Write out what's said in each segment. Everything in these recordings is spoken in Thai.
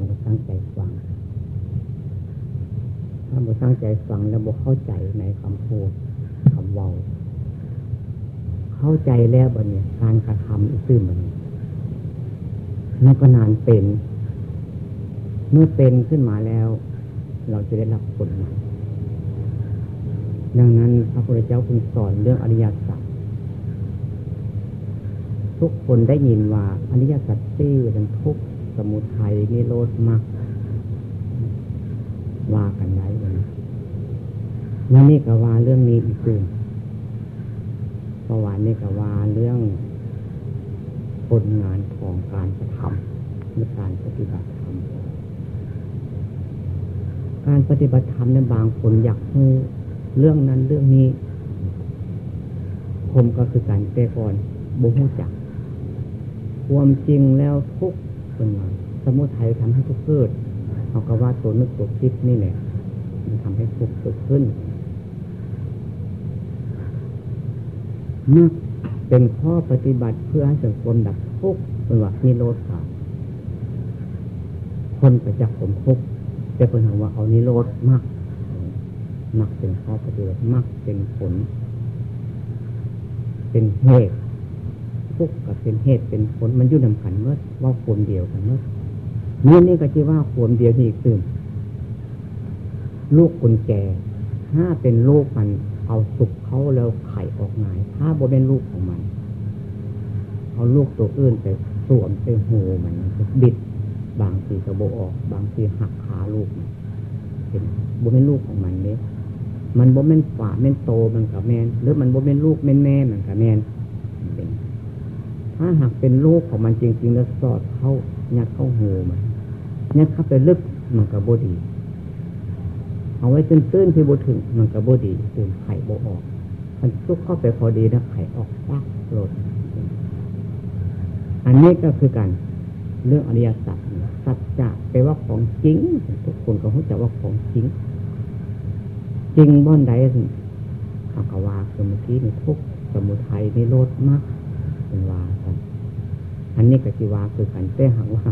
มก็ตั้งใจฟัง ถ้าบุตั้งใจฟังแล้วบุเข้าใจในคำพูดคำเว้าเข้าใจแล้วบนเนี่ยการกระทำอีกซึ่งมันนั่นก็นานเป็น เมื่อเป็นขึ้นมาแล้ว เราจะได้รับผลมันดังนั้นพระพุทธเจ้าคุณสอนเรื่องอริยสัจทุกคนได้ยินว่าอริยสัจสี่เป็นทุก สมุทัยนิโรธมากว่ากันได้เลยวันนี้ก็ว่าเรื่องนี้อีกคือเมื่อวานนี้ก็ว่าเรื่องผลงานของการกระทำในการปฏิบัติธรรม การปฏิบัติธรรมในบางคนอยากรู้เรื่องนั้นเรื่องนี้ ผมก็คือการเตะก่อนบุหูจัก ความจริงแล้วทุก เป็นมา สมุทัยทำให้ทุกเกิดเอาก็ว่าตัวนึกตัวคิดนี่แหละ มันทำให้ทุกเกิดขึ้นมักเป็นข้อปฏิบัติเพื่อให้สังคมดับทุกข์เป็นว่านิโรธขาคนไปจากษ์ผมทุกข์จะเป็นว่าเอานิโรธมากมักเป็นข้อปฏิบัติมักเป็นผล เป็นเหตุ ทุกข์กับเป็นเหตุเป็นผลมันยุ่งนำขันเมื่อว่าคนเดียวกันเมื่อนี่นี่ก็จะว่าคนเดียวนี่อีกตื่นลูกคนแก่ถ้าเป็นลูกมันเอาสุกเขาแล้วไข่ออกงาย ถ้าบ่เป็นลูกของมัน เอาลูกตัวอื่นไปสวมไปหูมันบิด บางทีกระโบออก บางทีหักขาลูกมันเป็นบ่เป็นลูกของมันเนี่ยมันบ่เป็นฝาเม่นโตมันกับแมนหรือมันบ่เป็นลูกแม่นแม่มันกับแมน ถ้าหากเป็นลูกของมันจริง ๆ แล้วสอดเข้ายัดเข้าหูมันยัดเข้าไปลึกมันกับโบดี เอาไว้ตื้นๆที่บุถึงมันก็บดีตื่นไข่บออกมันซุกเข้าไปพอดีนะไข่ออกปักโหลดอันนี้ก็คือการเรื่องอริยสัจสัจจะแปลว่าของจริง ทุกคนก็เข้าใจว่าของจริง จริงบ้อนใดอากวาสมุทีในทุกสมุทัยในโลดมาก เป็นวากันอันนี้ก็จีวาคือการแต่หังว่า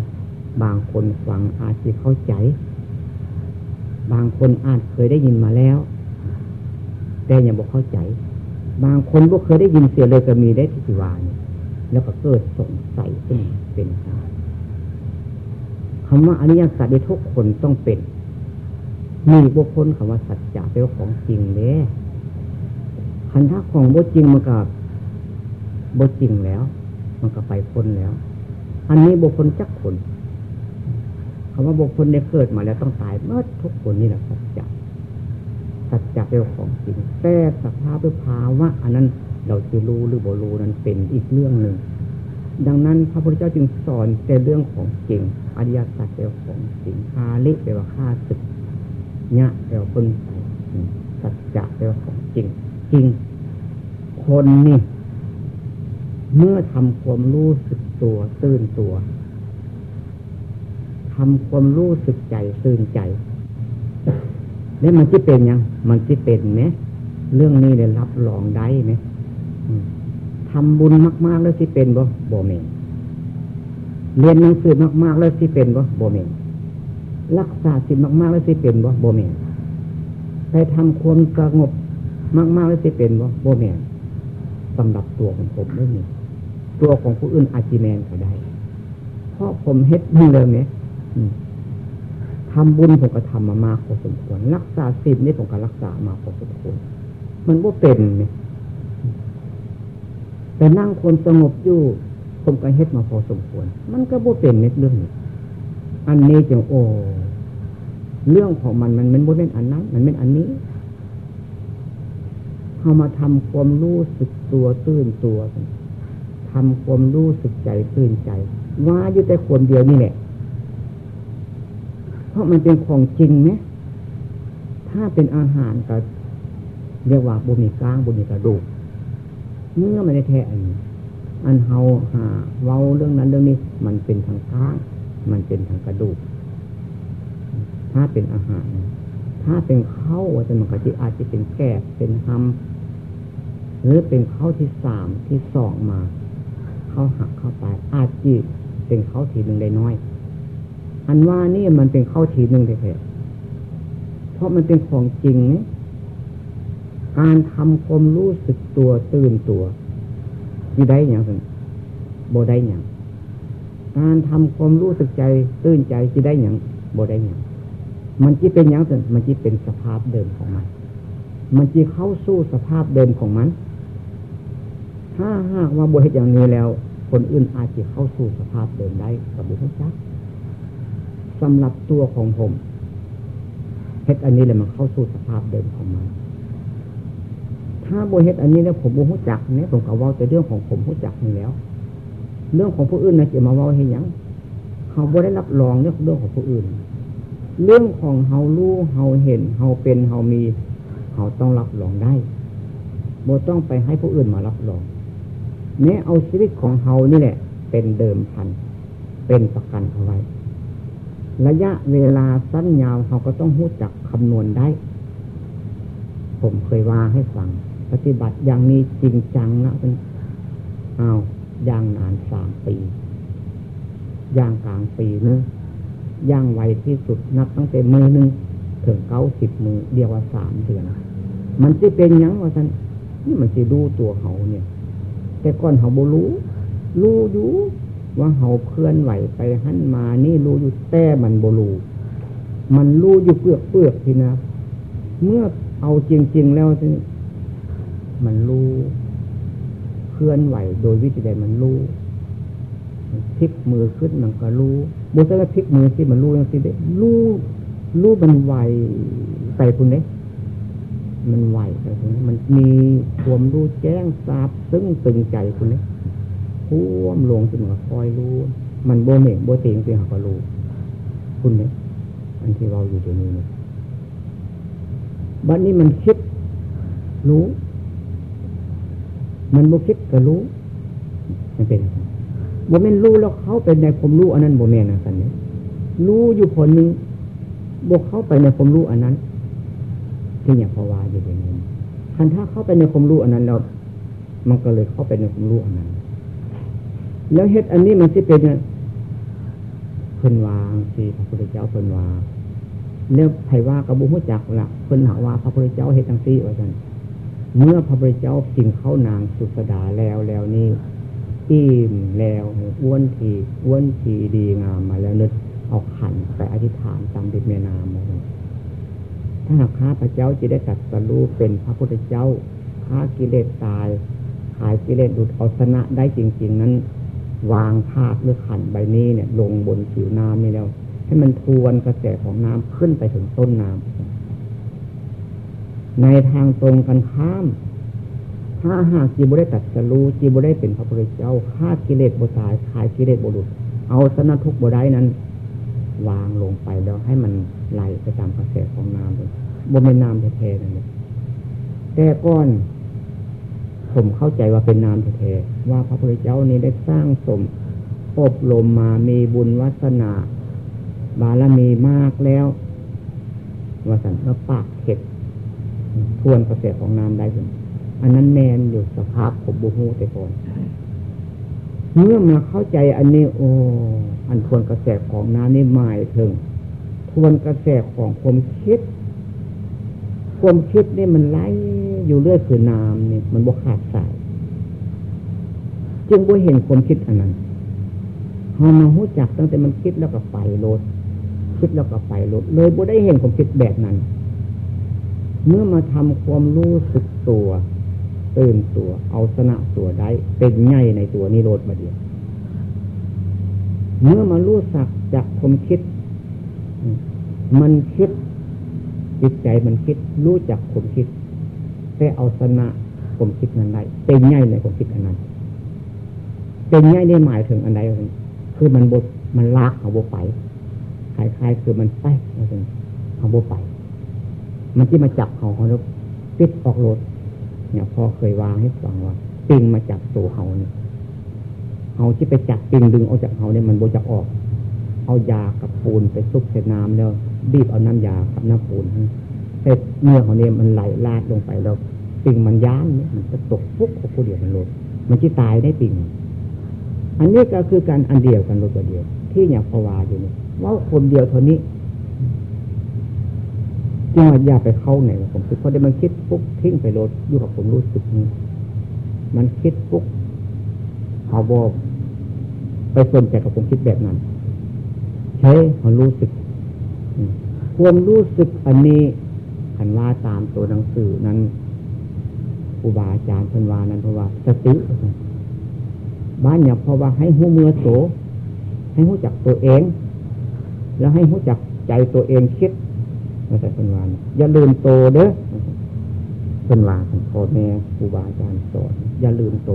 บางคนฟังอาจจะเข้าใจ บางคนอาจเคยได้ยินมาแล้ว แต่ยังบอกเข้าใจ บางคนก็เคยได้ยินเสียเลยก็มีได้ที่สิวานแล้วก็เกิดสงสัยขึ้นเป็นการคำว่าอริยสัจในทุกคนต้องเป็น มีบุคคลคำว่าสัจจะเป็นของจริงเลยคันถ้าของบุจริงมันกับ บจริงแล้ว มันก็ไปพ้นแล้ว อันนี้บุคคลจักคนคำว่าบุคคลได้เกิดมาแล้วต้องตายเมื่อทุกคนนี่แหละสัจจะสัจจะเป็นของจริงแต่สภาพหรือภาวะอันนั้นเราจะรู้หรือบ่รู้นั้นเป็นอีกเรื่องหนึ่งดังนั้นพระพุทธเจ้าจึงสอนแต่เรื่องของจริงอริยสัจเป็นของจริงคาลิเป็นว่าฆ่าศึกญะเป็นว่าพึ่งไปสัจจะเป็นของจริง จริง คนนี่ เมื่อทำความรู้สึกตัวตื่นตัวทำความรู้สึกใจตื่นใจ แล้วมันจะเป็นยัง มันจะเป็นไหมเรื่องนี้ได้รับรองได้ไหมทำบุญมาก ๆ แล้วที่เป็นบ่บ่เมงเรียนหนังสือมาก ๆ แล้วที่เป็นบ่บ่เมงรักษาศีลมาก ๆ แล้วที่เป็นบ่บ่เมงไปทำความสงบมาก ๆ แล้วที่เป็นบ่บ่เมงสำหรับตัวของผมไม่มี ตัวของผู้อื่นอาจีแมนก็ได้ เพราะผมเฮ็ดมึงเลยเนี่ยทำบุญผมก็ทำมามากพอสมควร รักษาศีลนี่ผมก็รักษามาพอสมควร มันว่าเป็นเนี่ยแต่นั่งคนสงบอยู่ ผมก็เฮ็ดมาพอสมควร มันก็บ่เป็นเน็ตเรื่องนี้อันนี้จังโอ้เรื่องของมันมันมันบ่เป็นอันนั้น มันเป็นอันนี้เขามาทำความรู้สึกตัวตื่นตัว ทำความรู้สึกใจตื่นใจว่าอยู่แต่คนเดียวนี่แหละเพราะมันเป็นของจริงไหมถ้าเป็นอาหารก็เรียกว่าบุมีก้างบุมีกระดูกเมื่อไม่ได้แท้อันอันเฮาหาเว้าเรื่องนั้นเรื่องนี้ มันเป็นทางก้างมันเป็นทางกระดูก ถ้าเป็นอาหาร ถ้าเป็นข้าวจะมันก็จะอาจจะเป็นแกบเป็นหำหรือเป็นข้าวที่สามที่สองมา เข้าหักเข้าไปอาจจะเป็นข้าทีหนึ่งได้น้อย อันว่านี่มันเป็นเข้าทีหนึ่งแท้เพราะมันเป็นของจริงนการทำความรู้สึกตัวตื่นตัวที่ได้อย่างสิโบได้อย่างการทำความรู้สึกใจตื่นใจที่ได้อย่างโบได้อย่างมันจะเป็นอย่างสิมันจะเป็นสภาพเดิมของมัน มันจะเข้าสู้สภาพเดิมของมัน ถ้าหากว่าโบเหตุอย่างนี้แล้ว คนอื่นอาจจะเข้าสู่สภาพเดิมได้กับบุคคลจักสำหรับตัวของผมเฮ็ดอันนี้เลยมันเข้าสู่สภาพเดิมของมัน ถ้าโบเฮ็ดอันนี้แล้วผมโบหูจักเนี่ยผมก็ว่าแต่เรื่องของผมหูจักนี่แล้ว เรื่องของผู้อื่นนะจะมาว่าให้ยังเขาโบได้รับรองเรื่องเรื่องของผู้อื่น เรื่องของเฮารู้เฮาเห็นเฮาเป็นเฮามีเขาต้องรับรองได้โบต้องไปให้ผู้อื่นมารับรอง แม้เอาชีวิตของเฮานี่แหละ เป็นเดิมพัน เป็นประกันเอาไว้ ระยะเวลาสั้นยาวเขาก็ต้องหู้จักคำนวณได้ ผมเคยว่าให้ฟัง ปฏิบัติอย่างนี้จริงจังนะเป็นเอาอย่างนานสามปี อย่างกลางปีเนึงย่างไวที่สุดนับตั้งแต่มือหนึ่งถึงเก้าสิบมือเดียวว่าสามเดือนมันจะเป็นยังว่าท่านนี่มันจะดูตัวเขาเนี่ย แต่ก่อนเขาบูรู้รู้อยู่ว่าเฮาเคลื่อนไหวไปหันมานี่รู้อยู่แต่มันโบลูมันรู้อยู่เปลือกเปลือกทีนะ เมื่อเอาจริง ๆ แล้วที่มันรู้เคลื่อนไหวโดยวิธีใดมันรู้พลิกมือขึ้นมันก็รู้บุษราพลิกมือที่มันรู้ยังสิเด้รู้รู้มันไหวไปคุณเนี้ มันไหวไปคุณนี้มันมีความรู้แจ้งทราบซึ่งตึงใจคุณนี้ท่วมลงจนมันคอยรู้ มันโบเมงโบเตงเพียงหาก็รู้คุณเนี่ยอันที่เราอยู่ตรงนี้เนี่ยบัดนี้มันคิด รู้ มันโบคิดก็รู้ มันเป็นโบเมนรู้แล้วเขาเป็นในผมรู้อันนั้นโบเมนนะสันเนี่ยรู้อยู่ผลหนึ่งโบเข้าไปในผมรู้อันนั้น ที่อย่างพอวาอยู่ตรงนี้คันถ้าเข้าไปในผมรู้อันนั้นแล้วมันก็เลยเข้าไปในผมรู้อันนั้น แล้วเฮ็ดอันนี้มันสิเป็นเพิ่นวางสิพระพุทธเจ้าเพิ่นวาเนี่ยไผว่ากับบุหุจักละเพิ่นหาว่าพระพุทธเจ้าเฮ็ดจังซี่ว่าซั่นเมื่อพระพุทธเจ้ากินเข้านางสุสดาแล้วแล้วนี่อิ่มแล้วอ้วนทีอ้วนทีดีงามมาแล้วนึกเอาขันไปอธิษฐานตามดิบเมนามมา ถ้าหากข้าพระเจ้าจะได้ตัดสรู้เป็นพระพุทธเจ้าข้ากิเลสตายขายกิเลสดุดเอาชนะได้จริง ๆ นั้น วางภาพหรือขันใบนี้เนี่ย ลงบนผิวน้ำนี่แล้ว ให้มันทวนกระแสของน้ำขึ้นไปถึงต้นน้ำในทางตรงกันข้าม ถ้าหากจีบุได้ตัดสรู้จีบุได้เป็นพระพุทธเจ้าฆ่ากิเลสบุตายขายกิเลสบุรุษ เอาสนะทุกบุได้นั้น วางลงไปแล้วให้มันไหลไปตามกระแสของน้ำเลย บนเป็นน้ำแท้ๆนั่นเลยแต่ก้อนผมเข้าใจว่าเป็นนามแท้ๆว่าพระพุทธเจ้านี้ได้สร้างสมอบรมมามีบุญวัสนาบารมีมากแล้วว่าสันแล้วปากเข็ดทวนกระแสของน้ำได้ถึงอันนั้นแมนอยู่สภาพผมบูฮูแต่ก่อนเมื่อมาเข้าใจอันนี้ โอ้อันทวนกระแสของน้ำนี่หมายถึง ทวนกระแสของความคิด ความคิดนี่มันไหลอยู่เรื่อยคือน้ำเนี่ยมันบกขาดสาย จึงบ่เห็นความคิดอันนั้นพอมาหู้จักตั้งแต่มันคิดแล้วก็ไปโลดคิดแล้วก็ไปโลดเลยบ่ได้เห็นความคิดแบบนั้น เมื่อมาทำความรู้สึกตัวตื่นตัว เอาชนะตัวได้ เป็นไงในตัวนิโรธมาเดียวเมื่อมารู้สักจากความคิด มันคิด จิตใจมันคิดรู้จักผมคิด แต่เอาชนะผมคิดนั้นได้เป็นง่ายในผมคิดอันนั้นเป็นง่ายได้หมายถึงอันใดคือมันบดมันลากเอาโบไปคล้ายๆคือมันไปเอาโบไป มันที่มาจับเขาเขาแล้วปิดออกรถเนี่ยพ่อเคยวางให้ฟังว่าปิงมาจับตัวเขาเนี่ยเขาที่ไปจับปิงดึงออกจากเขาเนี่ยมันโบจะออก เอายากับปูนไปซุกใส่น้ำแล้ว บีบเอาน้ำยากับน้ำปูนเส้เนื้อของเนี่ยมันไหลลาดลงไปแล้วปิ่งมันย้านเนี่ยมันจะตกฟุกผู้เดียวมันลดมันจะตายได้ปิ่งอันนี้ก็คือการอันเดียวกันรูปเดียว ที่อย่างพวาอยู่นี่ว่าคนเดียวเท่านี้จึงว่าอย่าไปเข้าไหนผมคิดเพอได้มันคิดปุ๊บทิ้งไปรถอยู่กับผมรู้สึกนี้มันคิดปุ๊บเขาบอกไปสนใจกับผมคิดแบบนั้นใช้เขารู้สึก ความรู้สึกอันนี้ขันว่าตามตัวหนังสือนั้นครูบาอาจารย์พันวานั้นเพราะว่าสติบ้านอย่างเพราะว่าให้หูเมือโสให้หูจักตัวเอง แล้วให้หูจักใจตัวเองคิดมาแต่พันวานอย่าลืมโตเด้อพันวาของพ่อแม่ครูบาอาจารย์สอนอย่าลืมโต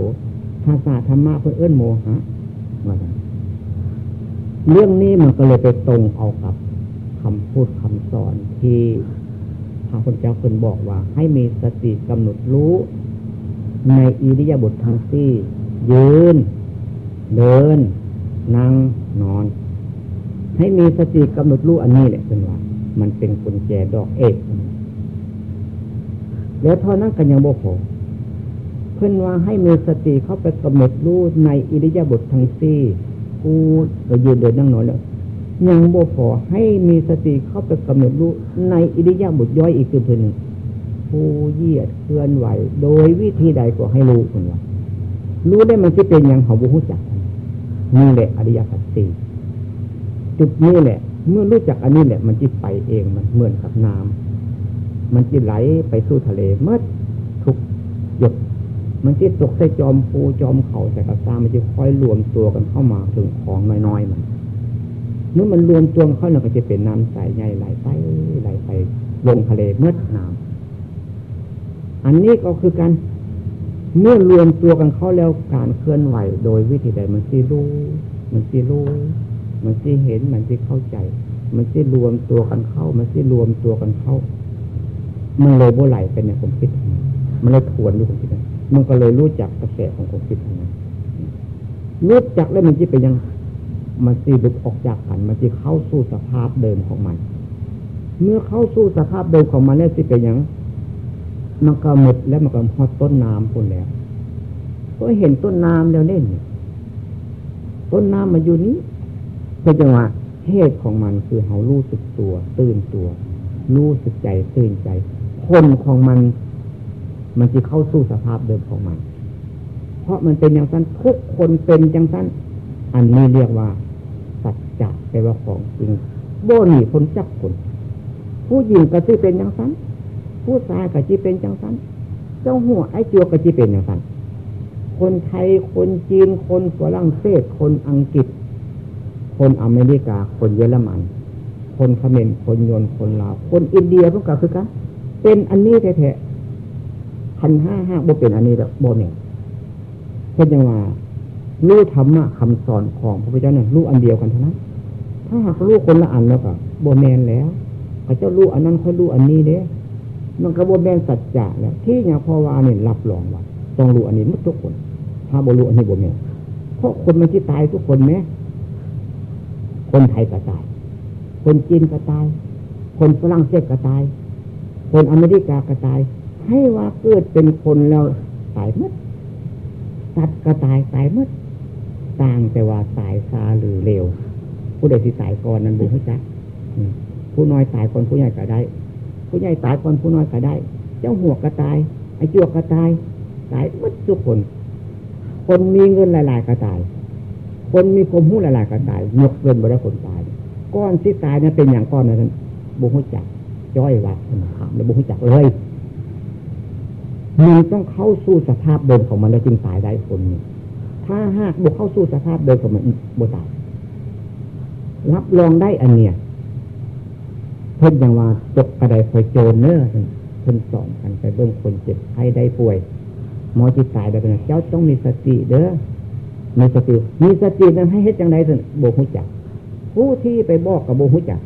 ภาษาธรรมะเพื่อเอื้นโมหะมาเรื่องนี้มันก็เลยไปตรงเอากับ คำพูดคำสอนที่พระพุทธเจ้าเคนบอกว่า ให้มีสติกำหนดรู้ ในอิริยาบถททั้งสี่ยืน เดิน นั่งนอน ให้มีสติกำหนดรู้อันนี้แหละเป็นว่า มันเป็นกุญแจดอกเอกแล้วท่านั้นกันยังโบโผเพื่อนว่าให้มีสติเข้าไปกำหนดรู้ในอิริยาบถททั้งสี่กูก็ยืนเดินนั่งนอนแล้ว ยังโบพอให้มีสติเข้าไปกำหนดรู้ในอิริยาบถย่อยอีกคือเพื่อนผู้เยียดเคลื่อนไหว โดยวิธีใดก็ให้รู้คนว่ารู้ได้มันจะเป็นอย่างเขาบุหุจักนี่แหละอริยสัจสี่จุดนี้แหละ เมื่อรู้จักอันนี้แหละ มันจะไปเองมันเหมือนกับน้ำมันจะไหลไปสู่ทะเลเมื่อทุกหยดมันจะตกใส่จอมภูจอมเขาใส่กระซ่ามันจะค่อยรวมตัวกันเข้ามาถึงของน้อยๆมัน เมื่อมันรวมตัวเข้าเนี่ยก็จะเป็นน้ำใสใหญ่ไหลไปไหลไปลงทะเลเมื่อน้ำอันนี้ก็คือการเมื่อรวมตัวกันเข้าแล้วการเคลื่อนไหว โดยวิธีใดมันสิรู้ มันสิรู้ มันสิเห็น มันสิเข้าใจ มันสิรวมตัวกันเข้า มันสิรวมตัวกันเข้า มันเลยโบไหลไปในผมคิด มันเลยทวนดูผมคิดมันก็เลยรู้จักกระแสของผมคิดนั้นรู้จักแล้วมันจะเป็นยัง มันสีบุกออกจากกันมันจะเข้าสู่สภาพเดิมของมัน เมื่อเข้าสู่สภาพเดิมของมันแล้วสิเป็นอยังมันก็หมดแล้วมันก็พอต้นน้ำคนแล้วก็เห็นต้นน้ำแล้วเล่นต้นน้ำมาอยู่นี้ก็จังหวะเหตุของมันคือเขารู้สึกตัว ตื่นตัว รู้สึกใจตื่นใจคนของมัน มันจะเข้าสู่สภาพเดิมของมัน เพราะมันเป็นอย่างนั้นทุกคนเป็นอย่างนั้น อันนี้เรียกว่า จจะแปลว่าของจริงโบนี่คนจับคนผู้หญิงก็จะเป็นอย่างนั้นผู้ชายก็จะเป็นจังสั้นเจ้าหัวไอ้จัวก็จะเป็นอย่างนั้นคนไทยคนจีนคนฝรั่งเศสคนอังกฤษ คนอเมริกา คนเยอรมัน คนเขมรคนยนคนลาวคนอินเดียพวกก็คือกันเป็นอันนี้แท้ๆพันห้าห้าบ่เป็นอันนี้แบบโบเนี่ยเช่นยังว่ารู้ธรรมะคำสอนของพระพุทธเจ้าเนี่ยรู้อันเดียวกันเท่านั้น ถ้าหากรู้คนละอันแล้วก็โบแมนแล้วพระเจ้ารู้อันนั้นค่อยรู้อันนี้เด้มันกระบวนแบนสัจจะแล้วที่อย่างพ่อวาเนี่ยรับรองว่าต้องรู้อันนี้มุดทุกคน ถ้าบรู้อันนี้บ่แม่เพราะคนมันที่ตายทุกคนไหมคนไทยก็ตาย คนจีนก็ตาย คนฝรั่งเศสก็ตาย คนอเมริกาก็ตาย ให้ว่าเกิดเป็นคนแล้วตายมัดสัตว์ก็ตายตายมัดต่างแต่ว่าตายซาหรือเร็ว ผู้ใดที่ตายก่อนนั้นบุญจักผู้น้อยตายคนผู้ใหญ่ก็ได้ ผู้ใหญ่ตายคนผู้น้อยก็ได้ เจ้าหัวก็ตาย ไอ้จวกก็ตายตายมัดทุกคน คนมีเงินหลาย ๆ ก็ตาย คนมีความหู้หลาย ๆ ก็ตายยกเงินบ่ได้คนตาย ก้อนที่ตายนั้นเป็นอย่างก้อนนั้นบุหุจักจ้อยวัดถามแล้วบุหุจักเลยมันต้องเข้าสู่สภาพเดิมของมันแล้วจึงตายได้คนนี้ถ้าหากบุเข้าสู่สภาพเดิมของมันบุตาย รับรองได้อันเนี้ยเพิ่นยังว่าจกกระไดคอยโจรเนอเพิ่นสอนกันไปเบื้องคนเจ็บไข้ได้ป่วย หมอจิตตายแบบนั้นเจ้าต้องมีสติเด้อมีสติมีสตินั้นให้เฮ็ดจังไดสิโบหุจัก ผู้ที่ไปบอกกับโบหุจัก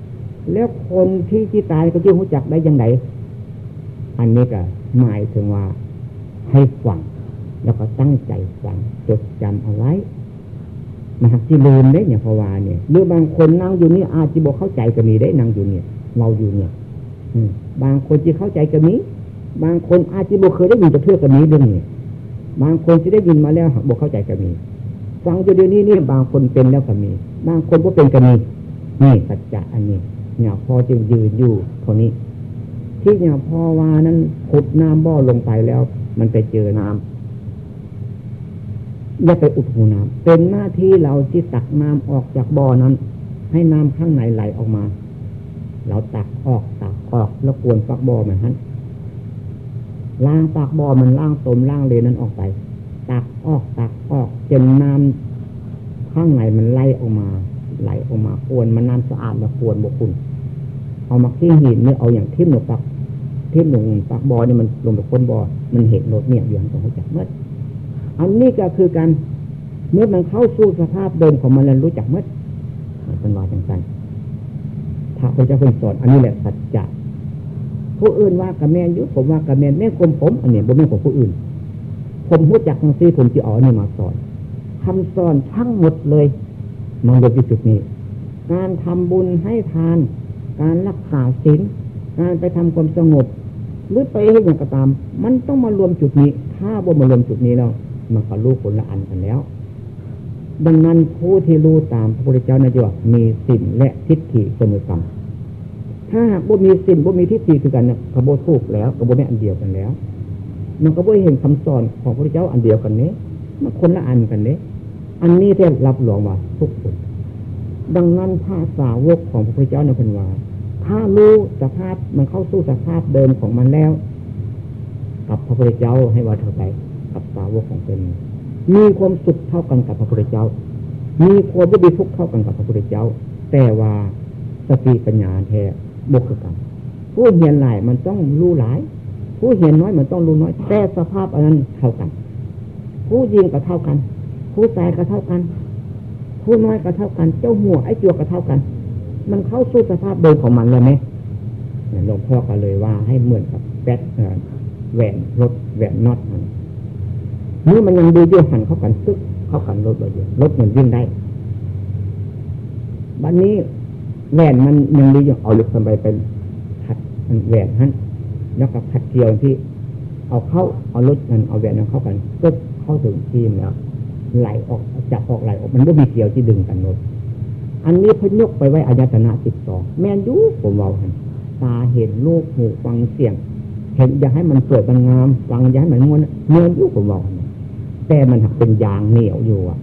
แล้วคนที่จิตตายก็จะหุจักได้ยังไงอันนี้ก็หมายถึงว่าให้ฟังแล้วก็ตั้งใจฟังจดจำเอาไว้ นะครับที่ลืมได้เนี่ยพวาเนี่ยหรือบางคนนั่งอยู่นี่อาจจะบอกเข้าใจก็มีได้นั่งอยู่เนี่ย เราอยู่เนี่ยบางคนจะเข้าใจกันนี้บางคนอาจจะบอกเคยได้ยินจะเพื่อกันนี้เรื่องนี้บางคนจะได้ยินมาแล้วบอกเข้าใจกันมีฟังอยู่เดี๋ยวนี้นี่บางคนเป็นแล้วก็มี บางคนก็เป็นก็มีนี่สัจจะอันนี้เนี่ยพอจึงยืนอยู่เท่านี้ ที่เนี่ยพอวานั้นขุดน้ำบ่อลงไปแล้ว มันไปเจอน้ำ อย่าไปอุดหูน้ำเป็นหน้าที่เราที่ตักน้ำออกจากบ่อนั้น ให้น้ำข้างในไหลออกมา เราตักออกตักออกแล้วกวนฝักบ่อเหมันฮันล้างฝักบ่อมันล้างตมล้างเลนนั้นออกไป ตักออกตักออกจนน้ำข้างในมันไหลออกมา ไหลออกมาควนมันน้ำสะอาดมาควนบกคุณเอามาขี้หินเนี่ยเอาอย่างทิ่มหนุปักทิ่มหนุปักบ่อนี่ยมันลงไปก้นบ่อมันเห็นรถเนี่ยอยู่ตรงหัวใจเมื่อ อันนี้ก็คือการเมื่อมันเข้าสู่สภาพเดิมของมันแล้วรู้จักมัดเป็นว่าจังสันพระพุทธเจ้าคนสอนอันนี้แหละสัจจะผู้อื่นว่ากระแมนยุผมว่ากระแมนแม่คมผมอันนี้บ่แม่ของผู้อื่น ผมรู้จักทั้งสี่ผมจะอ๋อนี่มาสอนคำสอนทั้งหมดเลยมองดูที่จุดนี้ การทำบุญให้ทาน การรักษาศีลการไปทำความสงบ หรือไปให้อย่างกระตาม มันต้องมารวมจุดนี้ ถ้าบ่มารวมจุดนี้แล้ว มันก็รู้ผลละอันกันแล้ว ดังนั้นผู้ที่รู้ตามพระพุทธเจ้าในะจ๊ะมีสิ่งและทิฏฐิเสมอกันถ้าบ่มีสิ่งบ่มีทิฏฐิคือกันเนี่ยกระโบถูกแล้วกระโบแม่อันเดียวกันแล้ว มันก็บ่เห็นคำสอนของพระพุทธเจ้าอันเดียวกันนี้มันคนละอันกันนี้อันนี้แท้รับรองว่าทุกคนดังนั้นภาษาวกของพระพุทธเจ้าในพันวาถ้ารู้สภาพมันเข้าสู่สภาพเดิมของมันแล้ว กับพระพุทธเจ้าให้ว่าเท่าไหร่ กับสาวกของเป็นมีความสุขเท่ากันกับพระพุทธเจ้า มีความบุญทุกข์เท่ากันกับพระพุทธเจ้า แต่ว่าสติปัญญาแท้บกกันผู้เหียนหลายมันต้องรู้หลาย ผู้เหียนน้อยมันต้องรู้น้อย แต่สภาพอันนั้นเท่ากัน ผู้ยิงก็เท่ากัน ผู้ตายก็เท่ากัน ผู้น้อยก็เท่ากัน เจ้าหัวไอ้จัวก็เท่ากัน มันเข้าสู่สภาพเดิมของมันเลยไหมหลวงพ่อก็เลยว่าให้เหมือนกับแป๊ดแหวนรถแหวนน็อตมัน เมื่อมันยังดูเยอะหันเข้ากันซึกเข้ากันรถเลยรถมันวิ่งได้บัดนนี้แหวนมันยังดีอยู่เอาลูกสบายเป็นขัดแหวนฮั่นแล้วก็ขัดเกลียวที่ เอาเข้าเอารถมันเอาแหวนนั้นเข้ากันก็เข้าถึงทีมแล้วไหลออกจับออกไหลออกมันก็มีเกลียวที่ดึงกันรถอันนี้พยกไปไว้อายตนะสิบสองแม่นยุผมเบาหันตาเห็นลูกหูฟังเสียง เห็นอยากให้มันสวยมันงามฟังอยากให้มันมวนเมื่อยุผมเบา แต่มันเป็นยางเหนียวอยู่อะ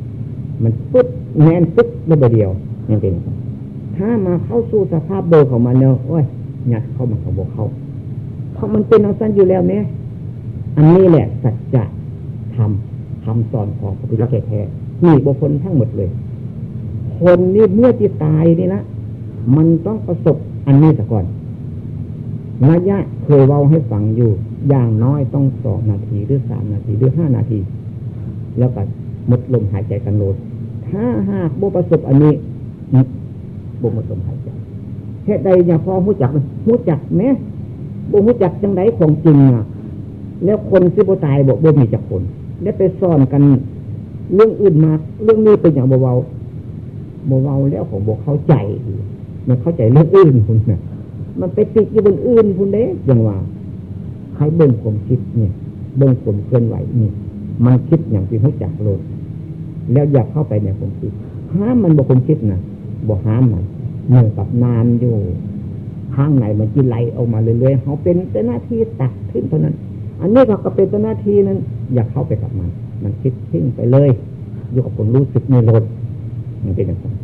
มันปึ๊บแน่นปึ๊บแล้วเดียวยังเป็นถ้ามาเข้าสู่สภาพเบอร์ของมันเนาะโอ้ยหยัดเข้ามาของบกเข้าเพราะมันเป็นเอาสั้นอยู่แล้วเนี่ยอันนี้แหละสัจจะทำคำสอนของพระพุทธเจ้าแท้มีบุคคลทั้งหมดเลย คนนี่เมื่อจิตตายนี่นะมันต้องประสบอันนี้ซะก่อนระยะเคยเว้าให้ฟังอยู่ อย่างน้อยต้องสองนาทีหรือสามนาทีหรือห้านาที แล้วก็หมดลมหายใจกันโลดถ้าหากบุประสบอันนี้บุมาสมหายใจเหตุใดอย่างพอหูจักหูจักไหมบุหูจักจังไดของจริงอะแล้วคนที่บุตายบอกบุมีจักคน แล้วไปซ่อนกัน เรื่องอื่นมาเรื่องนี้เป็นอย่างเบาเบาเบาแล้วของบอกเข้าใจมันเข้าใจเรื่องอื่นคุณเนี่ยมันไปติดอยู่บนอื่นคุณเด้อยังว่าใครเบิ่งผมคิดเนี่ย เบิ่งผมเคลื่อนไหวเนี่ย มันคิดอย่างที่เขาจักโลดแล้วอยากเข้าไปในผมคิดห้ามมันบอกผมคิดนะบอกห้ามมันเนื่องกับนานอยู่ข้างไหนมันจีไหลออกมาเรื่อยๆเขาเป็นแต่หน้าที่ตักขึ้นเท่านั้น อันนี้ก็เป็นแต่หน้าที่นั้น อยากเข้าไปกับมัน มันคิดทิ้งไปเลยอยู่กับคนรู้สึกในรถมันเป็นอย่างนั้น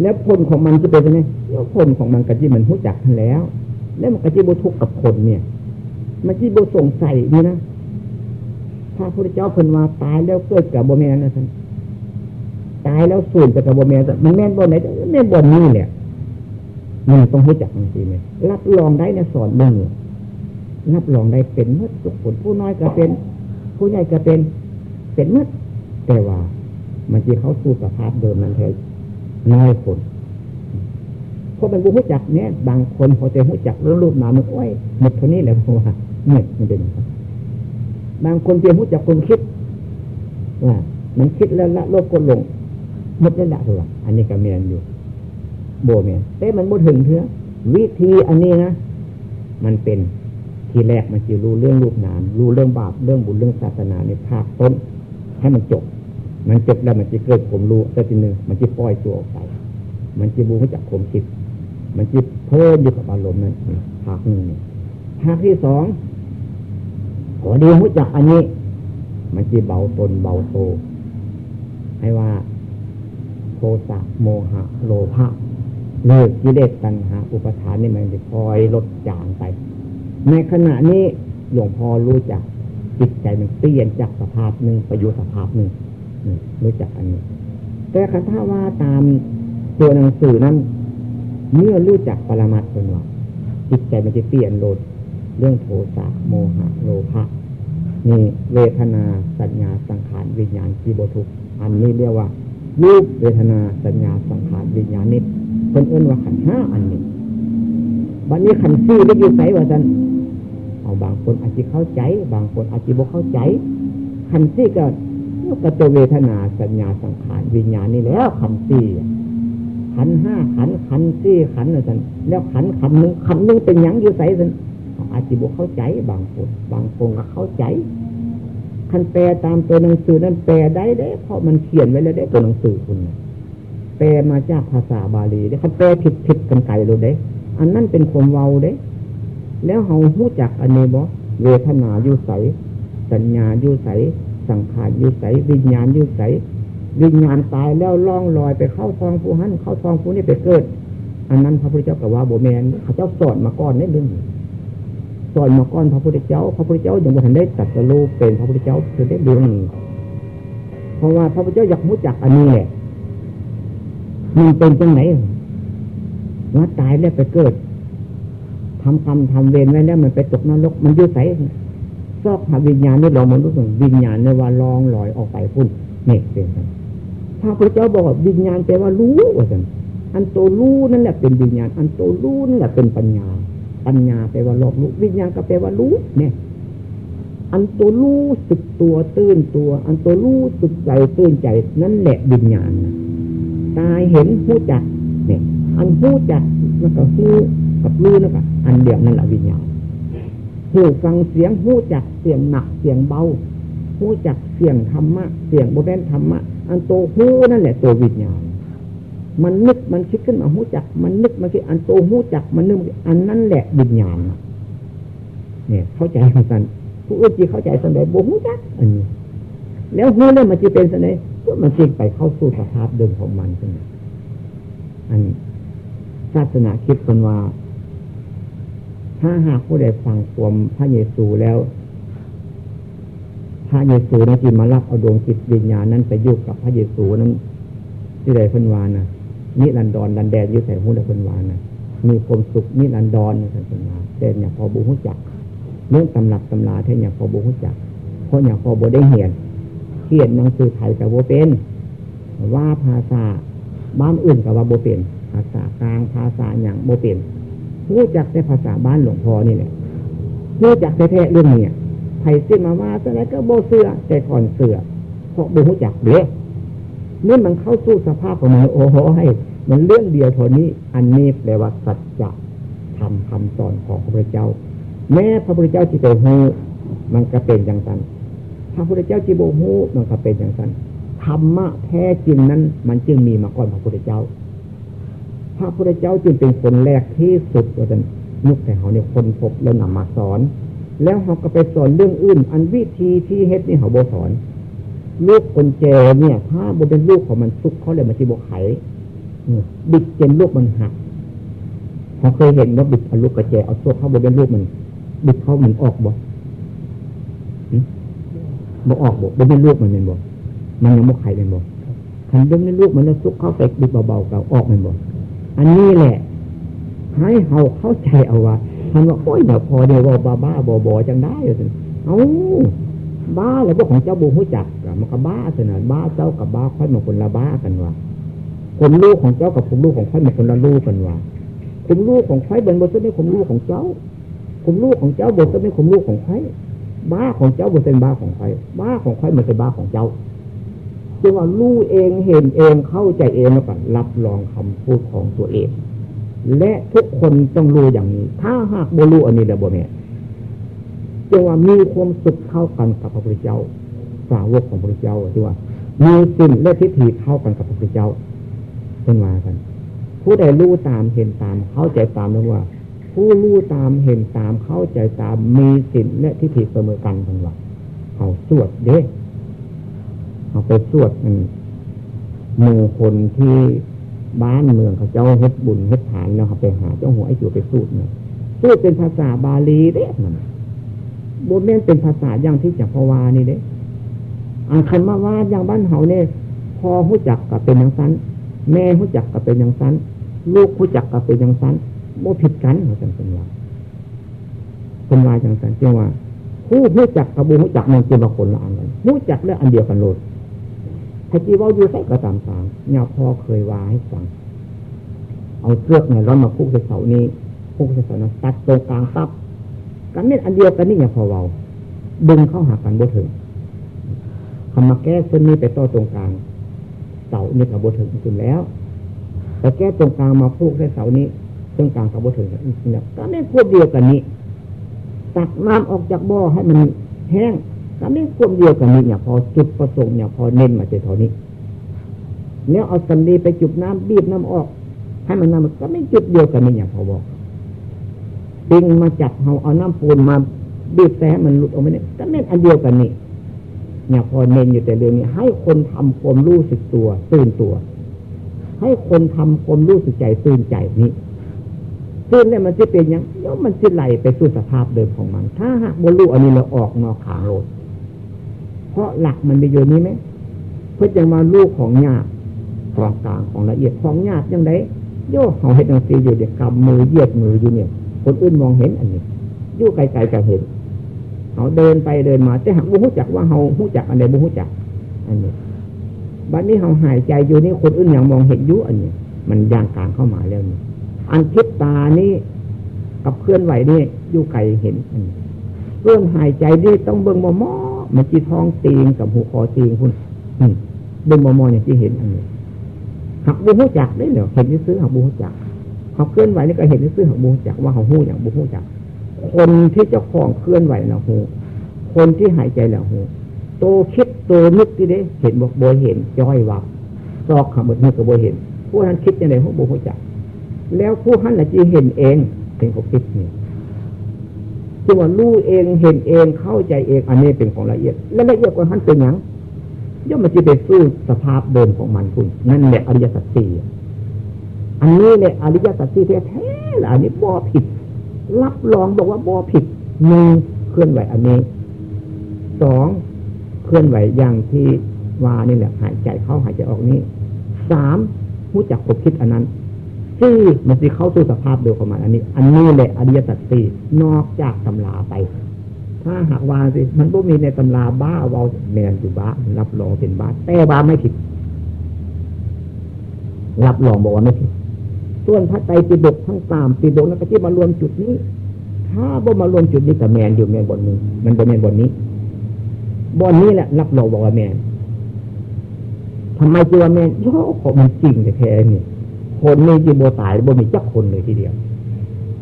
แล้วผลของมันจะเป็นยังไงแล้วผลของมันก็จีเหมือนหูจักแล้ว แล้วมันก็จีบทุกกับคนเนี่ย มันจีบสงสัยนี่นะ พระพุทธเจ้าเพิ่นว่าตายแล้วเกิดกับโบแมนนะท่านตายแล้วสูญกับโบแมนมันแม่นบนไหนแม่นบนนี่เนี่ยมันต้องรู้จักจริงๆเลยรับรองได้ในสอนมือรับรองได้เป็นเมื่อทุกคนผู้น้อยก็เป็น ผู้ใหญ่ก็เป็น เป็นเมื่อแต่ว่ามันจะเขาสู่สภาพเดิมนั่นเองน้อยคนเพราะมันบูรู้จักเนี่ยบางคนพอจะรู้จักเรื่องรูปนามมันโอ้ยหมดเท่านี้แหละเพราะว่าเนี่ยมันเป็นอย่าง บางคนเพียงรู้จักคนคิดว่ามันคิดแล้วละโลภกดลงมดได้ละตัวอันนี้ก็เมียนอยู่โบเมียนแต่มันมดถึงเถอะวิธีอันนี้นะมันเป็นทีแรกมันจะรู้เรื่องรูปนามรู้เรื่องบาปเรื่องบุญเรื่องศาสนาในภาคต้น ให้มันจบ มันจบแล้วมันจะเกิดผมรู้แต่ทีหนึ่งมันจะปล่อยตัวออกไป มันจะบูมจากผมคิด มันจะเพิ่มอยู่กับอารมณ์นั้นภาคหนึ่งภาคที่สอง ขอดีมุจักอันนี้ มันจะเบาตนเบาโต ให้ว่า โทสะโมหะ โลภะเลิกกิเลสตัณหา อุปทานนี่มันจะคอยลดจางไป ในขณะนี้หลวงพ่อรู้จักจิตใจมันเปลี่ยนจากสภาพหนึ่งไปอยู่สภาพหนึ่งรู้จักอันนี้ แต่คันถ้าว่าตามตัวหนังสือนั้น เมื่อรู้จักปรมัตถ์เป็นว่าจิตใจมันจะเปลี่ยนโลด เรื่องโทสะโมหะโลภะนี่เวทนาสัญญาสังขารวิญญาณจีบทุกอันนี้เรียกว่ารูปเวทนาสัญญาสังขารวิญญาณนิดคนเอื้นว่าขันห้าอันนี้บัดนี้ขันซี่ได้อยู่ใสว่าจันเอาบางคนอาจจะเข้าใจ บางคนอาจจะบ่เข้าใจ ขันซี่ก็ก็จะเวทนาสัญญาสังขารวิญญาณนี่แล้วขันซี่ขันห้าขันขันซี่ขันอะไรสันแล้วขันขันหนึ่งขันหนึ่งเป็นยังอยู่ใสสัน อาจจะบ่เข้าใจบางคนบางคนก็เข้าใจคันแปลตามตัวหนังสือนั้นแปลได้เด้ เพราะมันเขียนไว้แล้วได้ตัวหนังสือคุณแปลมาจากภาษาบาลีได้คันแปลผิดผิดกันไกลเลยเด้อันนั้นเป็นความเว้าเด้ แล้วเฮาหู้จักอันนี้บ่เวทนาอยู่ใสสัญญาอยู่ใสสังขารอยู่ใสวิญญาณอยู่ใสวิญญาณตายแล้วล่องลอยไปเข้าทองผู้หันเข้าทองผู้นี้ไปเกิด อันนั้นพระพุทธเจ้ากับว่าโบแมนเขาเจ้าสอนมาก่อนในเรื่อง สอนมาก่อนพระพุทธเจ้า พระพุทธเจ้ายังไม่ทันได้ตัดสู้เป็นพระพุทธเจ้าคือได้เรื่องนี้ เพราะว่าพระพุทธเจ้าอยากรู้จักอันนี้แหละมันเป็นจังไหนว่าตายแล้วไปเกิดทำกรรมทำเวรไว้แล้วมันไปตกนรก มันยืดใสซอกหาวิญญาณนี่เรามันรู้สึกวิญญาณในว่าลองลอยออกไปพุ่นเนี่ยเป็นพระพุทธเจ้าบอกวิญญาณแปลว่ารู้ว่าสันอันโตรู้นั่นแหละเป็นวิญญาณ อันโตรู้นั่นแหละเป็นปัญญา ปัญญาแปลว่ารอบรู้วิญญาณก็แปลว่ารู้เนี่ยอันตัวรู้สึกตัวตื้นตัว อันตัวรู้สึกใจตื้นใจ นั่นแหละวิญญาณตายเห็นผู้จักเนี่ยอันผู้จักแล้วก็ผู้กับรู้แล้วก็อันเดียวนั่นแหละวิญญาณหูฟังเสียงหูจักเสียงหนักเสียงเบาหูจักเสียงธรรมะเสียงโบแมนธรรมะอันโตหูนั่นแหละตัววิญญาณ มันนึกมันคิดขึ้นมาหูจัก มันนึกมันคิดอันโตหูจัก มันนึกอันนั้นแหละวิญญาณเนี่ยเข้าใจสันผู้อื่นจีเข้าใจสันใดโบหูจักอันนี้ แล้วหูเนี่ยมันจะเป็นสันใดก็มันจริงไปเข้าสู่สภาพเดิมของมันขึ้นอันศาสนาคิดกันว่า ถ้าหากผู้ใดฟังความพระเยซูแล้ว พระเยซูนั้นจิมารับเอาดวงจิตวิญญาณนั้นไปยุ่กับพระเยซูนั้นที่ใดพันวานะ นิรันดรดันแดนยุ่ใส่หูใดพันวานะมีความสุขนิรันดรใส่พันวานแต่เนี่ยพอบุหุจักเรื่องตำรับตำราแท่เนี่ยพอบุหุจัก เพราะเนี่ยพอบุได้เหียนเขียนหนังสือไทยกับโบเป็น ว่าภาษาบ้านอื่นกับว่าโบเป็น ภาษากลางภาษาอย่างโบเป็นรู้จักในภาษาบ้านหลวงพ่อนี่แหละรู้จักแท้ๆเรื่องนี้ไผ่สิ้นมาว่าสไนก็โบเสือแต่ก่อนเสือเพราะบูรู้จักเละ นี่มันเข้าสู้สภาพของมันโอ้โหให้มันเรื่องเดียวเท่านี้ อันนี้แปลว่าสัจจะทำคำสอนของพระพุทธเจ้า แม้พระพุทธเจ้าที่ไปหูมันก็เป็นอย่างนั้นพระพุทธเจ้าจีโบหูมันก็เป็นอย่างนั้นธรรมะแท้จริงนั้น มันจึงมีมาก่อนพระพุทธเจ้า พระพุทธเจ้าจึงเป็นคนแรกที่สุดว่าจะนุกแต่เขาเนี่ยคนพบแล้วนำมาสอน แล้วเขาก็ไปสอนเรื่องอื่น อันวิธีที่เฮ็ดนี่เขาโบสอน ลูกคนเจเนี่ย ถ้าโบเป็นลูกของมันซุกเขาเลยมาที่โบไขบิดเจนลูกมันหักเขาเคยเห็นว่าบิดเอาลูกกระเจเอาโซ่เข้าโบเป็นลูกมัน บิดเขามันออกบ่บ่ออกบ่โบเป็นลูกมันเป็นบ่มันยังโบไขเป็นบ่ขันเรื่องในลูกมันแล้วซุกเข้าไปบิดเบาๆเก่าออกมันบ่อันนี้แหละให้เขาเข้าใจเอาว่าท่านว่าโอ้ยเดี๋ยวพอเดี๋ยวบ้าบ้าบอบอจังได้เลยเอาบ้าแล้วพวกของเจ้าบูหูจัก มันก็บ้าสนะบ้าเจ้ากับบ้าค่อยมาคนละบ้ากันว่าคนลูกของเจ้ากับผมลูกของค่อยมาคนละลูกกันว่าผมลูกของใครเป็นบทไม่ผมลูกของเจ้า ผมลูกของเจ้าบทไม่ผมลูกของใครบ้าของเจ้าบทเป็นบ้าของใครบ้าของใครมันเป็นบ้าของเจ้าจึงว่ารู้เองเห็นเองเข้าใจเองแล้วก็รับรองคำพูดของตัวเอง และทุกคนต้องรู้อย่างนี้ ถ้าหากบรู้อันนี้แล้วบ่เนี่ยจึงว่ามีความสุขเข้ากันกับพระพุทธเจ้า สาวกของพระพุทธเจ้าที่ว่ามีสิ่งและทิฏฐิเท่ากันกับพระพุทธเจ้าเป็นว่ากัน ผู้ใดรู้ตามเห็นตามเข้าใจตามแล้วว่า ผู้รู้ตามเห็นตามเข้าใจตามมีสิ่งและทิฏฐิเสมอกันเป็นว่าเขาสวดเด้เขาไปสวดมันหมู่คนที่บ้านเมืองเขาเจ้าเฮ็ดบุญเฮ็ดฐานแล้วเขาไปหาเจ้าหัวไอ้จูไปสูตรเนี่ยสูตรเป็นภาษาบาลีเด้มันบนแม่นเป็นภาษาอย่างที่จักรวานี่เด้ อันคันมาว่าอย่างบ้านเฮาเนี่ยพอหู้จักกับเป็นอย่างสั้นแม่หู้จักกับเป็นอย่างสั้นลูกหู้จักกับเป็นอย่างสั้นโมผิดกันเขาจังเป็นว่าเป็นว่าอย่างสั้นจึงว่าผู้หู้จักกับบูหู้จักมันเป็นคนละอันกันหู้จักแล้วอันเดียวกันโลดถ้าจีว่าอยู่ใส่ก็ตามสางเนี่ยพ่อเคยวาให้ฟังเอาเสื้อเนี่ยร้อนมาพุกใส่เสานี้พุกใส่เสานั้นตัดตรงกลางปั๊บกันเนี่ยอันเดียวกันนี่อย่างพอเบาดึงเข้าหากันบ่ถึง คำมาแก้เส้นนี้ไปต่อตรงกลางเสานี่กับบ่ถึงจริงแล้วแต่แก้ตรงกลางมาพุกใส่เสานี้ตรงกลางกับบ่ถึงจริงแล้วก็ไม่พวกเดียวกันนี้ตักน้ำออกจากบ่อให้มันแห้งก็ไม่พวกเดียวกันนี้อย่างพอจุดประสงค์อย่างพอเน้นมาเจอเท่านี้แล้วเอาสันดีไปจุบน้ำบีบน้ำออก ให้มันน้ำก็ไม่จุดเดียวกันนี่อย่างพอบอกปิงมาจับเอาเอาน้ำปูนมาบีบแต่มันหลุดออกมาเนี่ยก็เน้นอันเดียวกันนี่ เนี่ยพอเน้นอยู่แต่เรื่องนี้ ให้คนทำความรู้สึกตัว ตื่นตัว ให้คนทำความรู้สึกใจตื่นใจนี้ตื่นเนี่ยมันจะเป็นยังเดี๋ยวมันจะไหลไปสู่สภาพเดิมของมัน ถ้าหากบรรลุอันนี้เราออกนอกขางโลดเพราะหลักมันไปอยู่นี้ไหมเพื่อจะมาลูกของญาติของกลางของละเอียดของญาติยังไงโย่เขาให้ตังซีอยู่เด็กกำมือเยียดมืออยู่เนี่ย คนอื่นมองเห็นอันนี้ยู่ไกลๆจะเห็น เขาเดินไปเดินมาแต่หากบุหุจักว่าเขาหุจักอันใดบุหุจัก อันนี้บัดนี้เขาหายใจอยู่นี่คนอื่นอยังมองเห็นยุอันนี้มันย่างกลางเข้ามาแล้วนี่อันคิดตานี่กับเคลื่อนไหวนี่ยู่ไกลเห็นอันนี้เรื่องหายใจนี่ต้องเบิ่งมอมอมันจีท้องตีงกับหูคอตีงคุณเบิ่งมอมออย่างที่เห็นอันนี้หักบูฮู้จักได้เหรอเห็นนี่ซื้อหักบูฮู้จักเขาเคลื่อนไหวนี่ก็เห็นนี่ซื้อหักบูฮู้จักว่าเขาหู้อย่างบูฮู้จัก คนที่เจ้าของเคลื่อนไหวเราหูคนที่หายใจเราหูโตคิดโตนึกที่ได้ เห็นบอกโบเห็นจ้อยวับซอกขมืดนึกกับโบเห็นผู้นั้นคิดยังไงเขาบูฮู้จักแล้วผู้นั้นละจีเห็นเองเป็นของคิดนี่คือว่ารู้เองเห็นเองเข้าใจเองอันนี้เป็นของละเอียด และละเอียดกว่านั้นเป็นอย่างย่อมมันจะไปสู้สภาพเดิมของมันคุณนั่นแหละอริยสัจสี่อันนี้เนี่ยอริยสัจสี่แท้ๆอันนี้บ่ผิด รับรองบอกว่าบ่ผิดหนึ่งเคลื่อนไหวอันนี้สองเคลื่อนไหวอย่างที่ว่านี่แหละหายใจเข้าหายใจออกนี้สามรู้จักคบคิดอันนั้นสี่มันจะเข้าสู่สภาพเดิมของมันอันนี้ อันนี้แหละอริยสัจสี่นอกจากตำราไป ถ้าหากว่าสิมันก็มีในตำราบ้าเวาแมนอยู่บ้ารับรองเป็นบ้าแต่บ้าไม่ผิด รับรองบอกว่าไม่ผิด ส่วนพระไตรปิฎกทั้งสามปิฎกนั้นก็ที่มารวมจุดนี้ ถ้าบ่มารวมจุดนี้กับแมนอยู่แมนบนนี้ มันบนแมนบนนี้บนนี้แหละรับรองบอกว่าแมนทำไมจึงว่าแมนย่ของมันจริงแท้ๆนี่คนนี้จีโบตายบ่มีจักคนเลยทีเดียว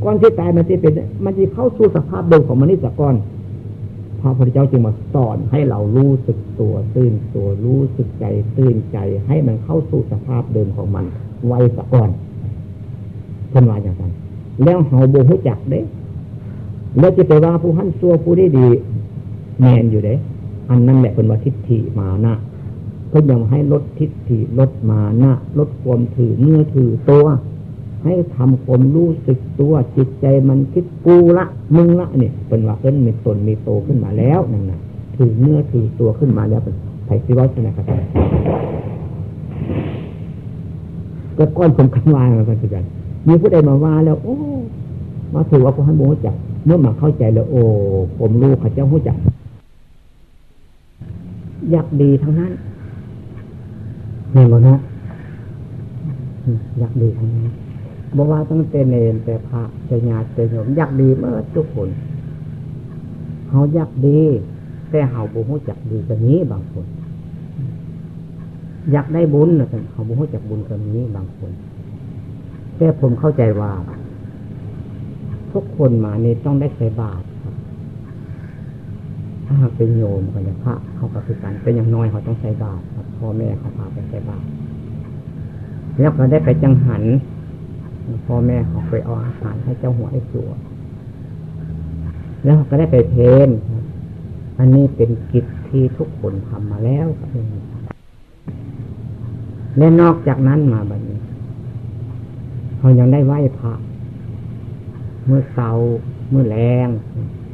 ก่อนที่ตายมันจะเป็น มันจะเข้าสู่สภาพเดิมของมนุษย์ก่อนพระพุทธเจ้าจึงมาสอนให้เรารู้สึกตัวตื่นตัวรู้สึกใจตื่นใจ ให้มันเข้าสู่สภาพเดิมของมัน ไวสะก่อน เพิ่นว่าอย่างนั้นแล้วเฮาโบหุจักเด้แล้วจะไปว่าผู้หันซัวผู้ได้ดีแมนอยู่เด้อันนั้นแหละเป็นว่าทิฏฐิมานะเพื่อยังให้ลดทิฏฐิลดมานะลดความถือเนื้อถือตัว ให้ทำความรู้สึกตัวจิตใจมันคิดปูละมึงละเนี่ยเป็นว่าเอิ้นมีตนมีโตขึ้นมาแล้วนั่นนะถือเนื้อถือตัวขึ้นมาแล้วเป็นไผ่ที่ว่าชนะครับก็ก้อนผมคำวายมาเป็นกัน มีผู้ใดมาว่าแล้ว โอ้ มาถือว่าพระท่านโมจักเมื่อมาเข้าใจแล้ว โอ้ ผมรู้ข้าเจ้าหูจัก อยากดีทั้งนั้นเห็นไหมนะอยากดีทั้งนั้นบอกว่าตั้งแต่เนนแต่พระแต่ญาติแต่โยมอยากดีเมื่อทุกคนเขาอยากดี แต่เขาบุหุจักดีกันนี้บางคน อยากได้บุญนะแต่เขาบุหุจักบุญกันนี้บางคน แต่ผมเข้าใจว่า ทุกคนมานี่ต้องได้ใส่บาตรถ้าหากเป็นโยมกันพระเขาก็คือกันเป็นอย่างน้อยเขาต้องใส่บาตรพ่อแม่เขาพาไปใส่บาตรแล้วก็ได้ไปจังหันพ่อแม่เขาไปเอาอาหารให้เจ้าหัวไอ้จัวแล้วก็ได้ไปเพนอันนี้เป็นกิจที่ทุกคนทำมาแล้วและนอกจากนั้นมาบัดนี้ เขายังได้ไหว้พระเมื่อเสาเมื่อแรง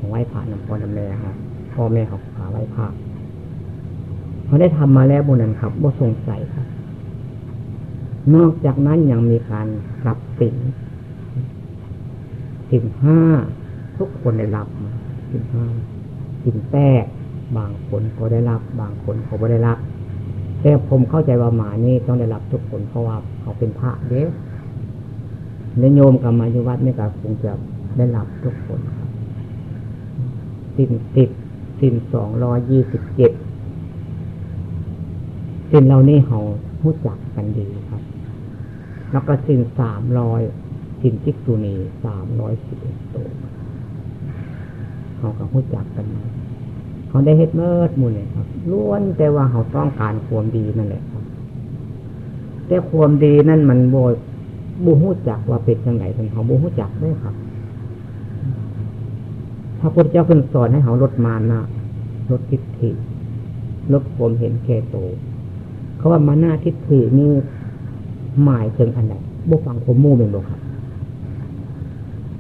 ไหว้พระนำพ่อนำแม่ครับพ่อแม่เขาพาไหว้พระเขาได้ทำมาแล้วบนนั้นครับว่าสงสัยครับ นอกจากนั้นยังมีการกลับสิ่งสิ่งห้าทุกคนได้รับสิ่งห้าสิ่งแตกบางคนก็ได้รับ บางคนเขาไม่ได้รับแต่ผมเข้าใจว่าหมานี่ต้องได้รับทุกคนเพราะว่าเขาเป็นพระเด้ ในโยมกับมายุวัดนี่ก็คงจะได้รับทุกคนครับสิ่งสิบสิ่งสองร้อยยี่สิบเจ็ดสิ่งเรานี่เขาพูดจักกันดีครับ แล้วก็สิ่งสามร้อยสิ่งจิกตุนีสามร้อยสิบเอ็ดตัวเขาก็พูดจักกันมาเขาได้เฮ็ดเมิดมูลเลยครับล้วนแต่ว่าเขาต้องการความดีนั่นแหละครับแต่ความดีนั่นมันโบ บูฮู้จักว่าเป็นยังไงเป็นเขาบูฮู้จักได้ครับพระพุทธเจ้าเพิ่นสอนให้เขาลดมานะลดทิฏฐิลดความเห็นแก่โตเขาว่ามาหน้าทิฏฐินี่หมายถึงอันไหนบุฟังคมมู่เป็นบุครับ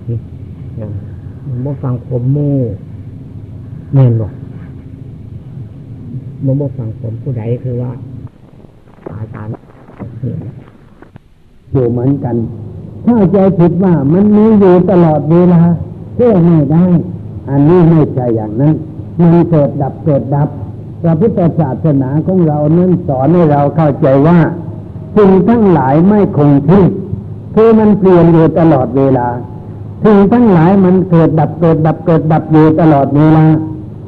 นี่บุฟังคมมู่เมนบอกบุบุฟังผมผู้ใดคือว่าอาจารย์ อยู่เหมือนกันถ้าใจผิดว่ามันมีอยู่ตลอดเวลาแก้ไม่ได้ อันนี้ไม่ใช่อย่างนั้น มันเกิดดับเกิดดับพระพุทธศาสนาของเรานั้นสอนให้เราเข้าใจว่าสิ่งทั้งหลายไม่คงที่คือมันเปลี่ยนอยู่ตลอดเวลาสิ่งทั้งหลายมันเกิดดับเกิดดับเกิดดับอยู่ตลอดเวลา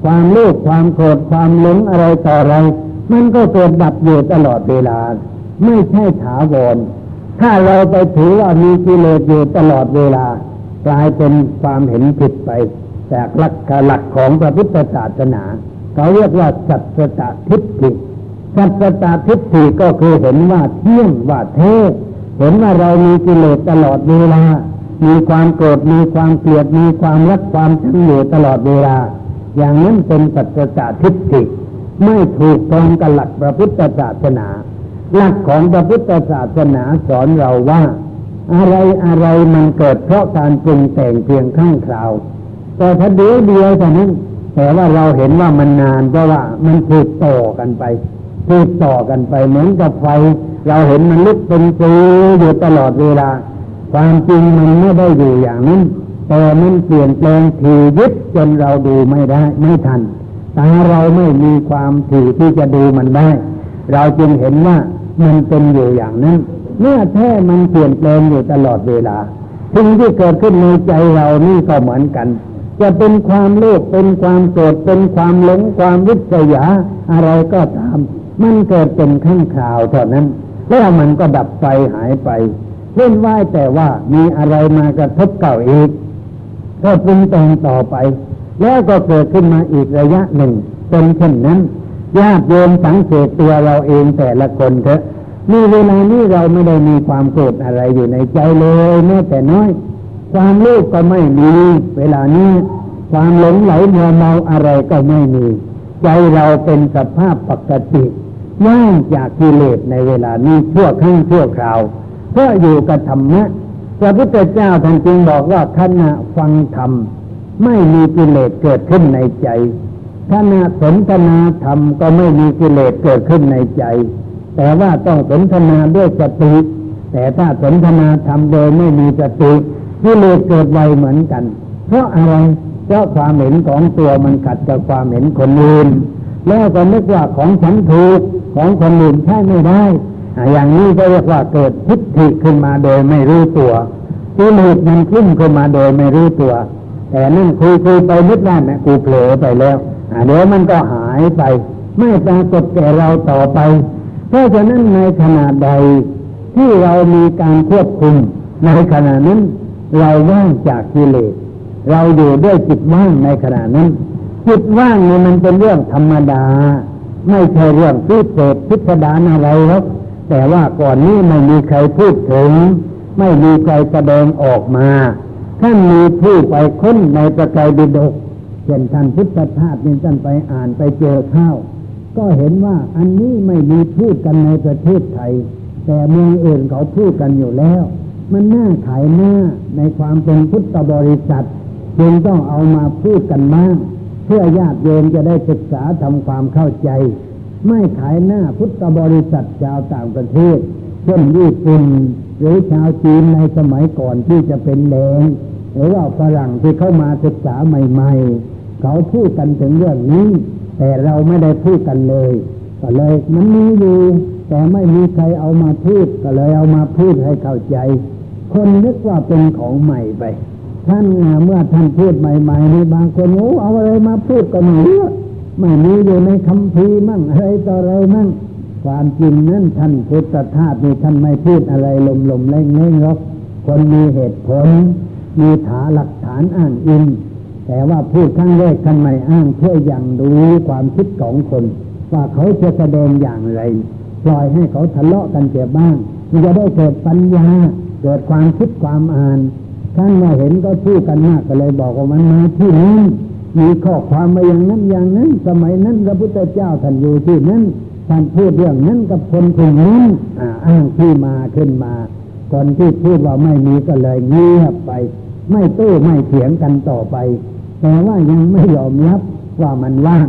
ความโลภความโกรธความหลงอะไรต่ออะไร มันก็เกิดดับอยู่ตลอดเวลา ไม่ใช่ถาวร ถ้าเราไปถือว่ามีกิเลสอยู่ตลอดเวลากลายเป็นความเห็นผิดไปจากหลักหลักของพระพุทธศาสนาเขาเรียกว่าสัจตทิฏฐิสัจตทิฏฐิก็คือเห็นว่าเที่ยงว่าเทเห็นว่าเรามีกิเลสตลอดเวลา มีความโกรธมีความเกลียดมีความรักความชังอยู่ตลอดเวลา อย่างนั้นเป็นสัจตทิฏฐิไม่ถูกตรงกับหลักพระพุทธศาสนา หลักของพระพุทธศาสนาสอนเราว่า อะไรอะไรมันเกิดเพราะการปรุงแต่งเพียงข้างคราว แต่ถ้าเดียวเดียวเท่านั้นแต่ว่าเราเห็นว่ามันนานเพราะว่ามันถูกต่อกันไปถูกต่อกันไปเหมือนกับไฟ เราเห็นมันลุกเป็นปีอยู่ตลอดเวลา ความจริงมันไม่ได้อยู่อย่างนั้นแต่มันเปลี่ยนแปลงทียิบจนเราดูไม่ได้ไม่ทันตาเราไม่มีความถี่ที่จะดูมันได้ เราจึงเห็นว่า มันเป็นอยู่อย่างนั้นเมื่อแท้มันเปลี่ยนแปลงอยู่ตลอดเวลาสิ่งที่เกิดขึ้นในใจเรานี่ก็เหมือนกัน จะเป็นความโลภเป็นความโกรธเป็นความหลงความวิษยาอะไรก็ตาม มันเกิดเป็นขั้นข่าวเท่านั้น แล้วมันก็ดับไปหายไปเล่นว่ายแต่ว่ามีอะไรมากระทบเก่าอีกก็ปรุงแต่งต่อไป แล้วก็เกิดขึ้นมาอีกระยะหนึ่งเป็นเช่นนั้น ญาติโยมสังเกตตัวเราเองแต่ละคนเถอะนี่เวลานี้เราไม่ได้มีความโกรธอะไรอยู่ในใจเลยแม้แต่น้อย ความโลภก็ไม่มี เวลานี้ความหลงไหลมัวเมาอะไรก็ไม่มี ใจเราเป็นสภาพปกติว่างจากกิเลสในเวลานี้ชั่วครั้งชั่วคราวเพราะอยู่กับธรรมะพระพุทธเจ้าท่านจึงบอกว่าขณะฟังธรรมไม่มีกิเลสเกิดขึ้นในใจ ขณะสนทนาธรรมก็ไม่มีกิเลสเกิดขึ้นในใจ แต่ว่าต้องสนทนาด้วยสติ แต่ถ้าสนทนาธรรมโดยไม่มีสติกิเลสเกิดไวเหมือนกัน เพราะอะไรเพราะความเห็นของตัวมันขัดกับความเห็นคนอื่นแล้วก็นึกว่าของฉันถูกของคนอื่นใช่ไม่ได้ อย่างนี้ก็เรียกว่าเกิดทิฏฐิขึ้นมาโดยไม่รู้ตัวกิเลสมันขึ้นขึ้นมาโดยไม่รู้ตัว แต่นั่นคุยคุยไปนึกได้นะกูเผลอไปแล้ว เดี๋ยวมันก็หายไป ไม่ปรากฏแก่เราต่อไป เพราะฉะนั้นในขณะใดที่เรามีการควบคุม ในขณะนั้น เราว่างจากกิเลสเราอยู่ด้วยจิตว่างในขณะนั้น จิตว่างนี่มันเป็นเรื่องธรรมดา ไม่ใช่เรื่องพิเศษพิสดารอะไรหรอกแต่ว่าก่อนนี้ไม่มีใครพูดถึง ไม่มีใครแสดงออกมาท่านมีผู้ไปค้นในประกายบิดก เช่นท่านพุทธทาสนี่ท่านไปอ่านไปเจอข้าว ก็เห็นว่าอันนี้ไม่มีพูดกันในประเทศไทย แต่เมืองอื่นเขาพูดกันอยู่แล้ว มันน่าขายหน้าในความเป็นพุทธบริษัทจึงต้องเอามาพูดกันบ้างเพื่อญาติโยมจะได้ศึกษาทำความเข้าใจ ไม่ขายหน้าพุทธบริษัทชาวต่างประเทศเช่นญี่ปุ่นหรือชาวจีนในสมัยก่อนที่จะเป็นแดงหรือว่าฝรั่งที่เข้ามาศึกษาใหม่ ๆ เขาพูดกันถึงเรื่องนี้ แต่เราไม่ได้พูดกันเลย ก็เลยมันมีอยู่แต่ไม่มีใครเอามาพูดก็เลยเอามาพูดให้เข้าใจ คนนึกว่าเป็นของใหม่ไป ท่านเมื่อท่านพูดใหม่ๆนี่บางคนโอ้เอาอะไรมาพูดก็ไม่รู้ไม่มีอยู่ในคำพีมั่งอะไรต่ออะไรมั่งความจริงนั้นท่านพุทธทาสนี่ท่านไม่พูดอะไรลมๆเล่งๆหรอกคนมีเหตุผล มีฐานหลักฐานอ้างอิง แต่ว่าพูดครั้งแรกท่านไม่อ้างเพื่ออย่างดูความคิดของคน ว่าเขาจะแสดงอย่างไร ปล่อยให้เขาทะเลาะกันเสียบ้างมันจะได้เกิดปัญญา เกิดความคิดความอ่านท่านมาเห็นก็พูดกันมากก็เลยบอกว่ามันมาที่นี้มีข้อความมาอย่างนั้นอย่างนั้น สมัยนั้นพระพุทธเจ้าท่านอยู่ที่นั้นท่านพูดเรื่องนั้นกับคนคนนี้อ้างที่มาขึ้นมาคนที่พูดว่าไม่มีก็เลยเงียบไป ไม่ตู้ไม่เถียงกันต่อไป แต่ว่ายังไม่ยอมรับว่ามันว่าง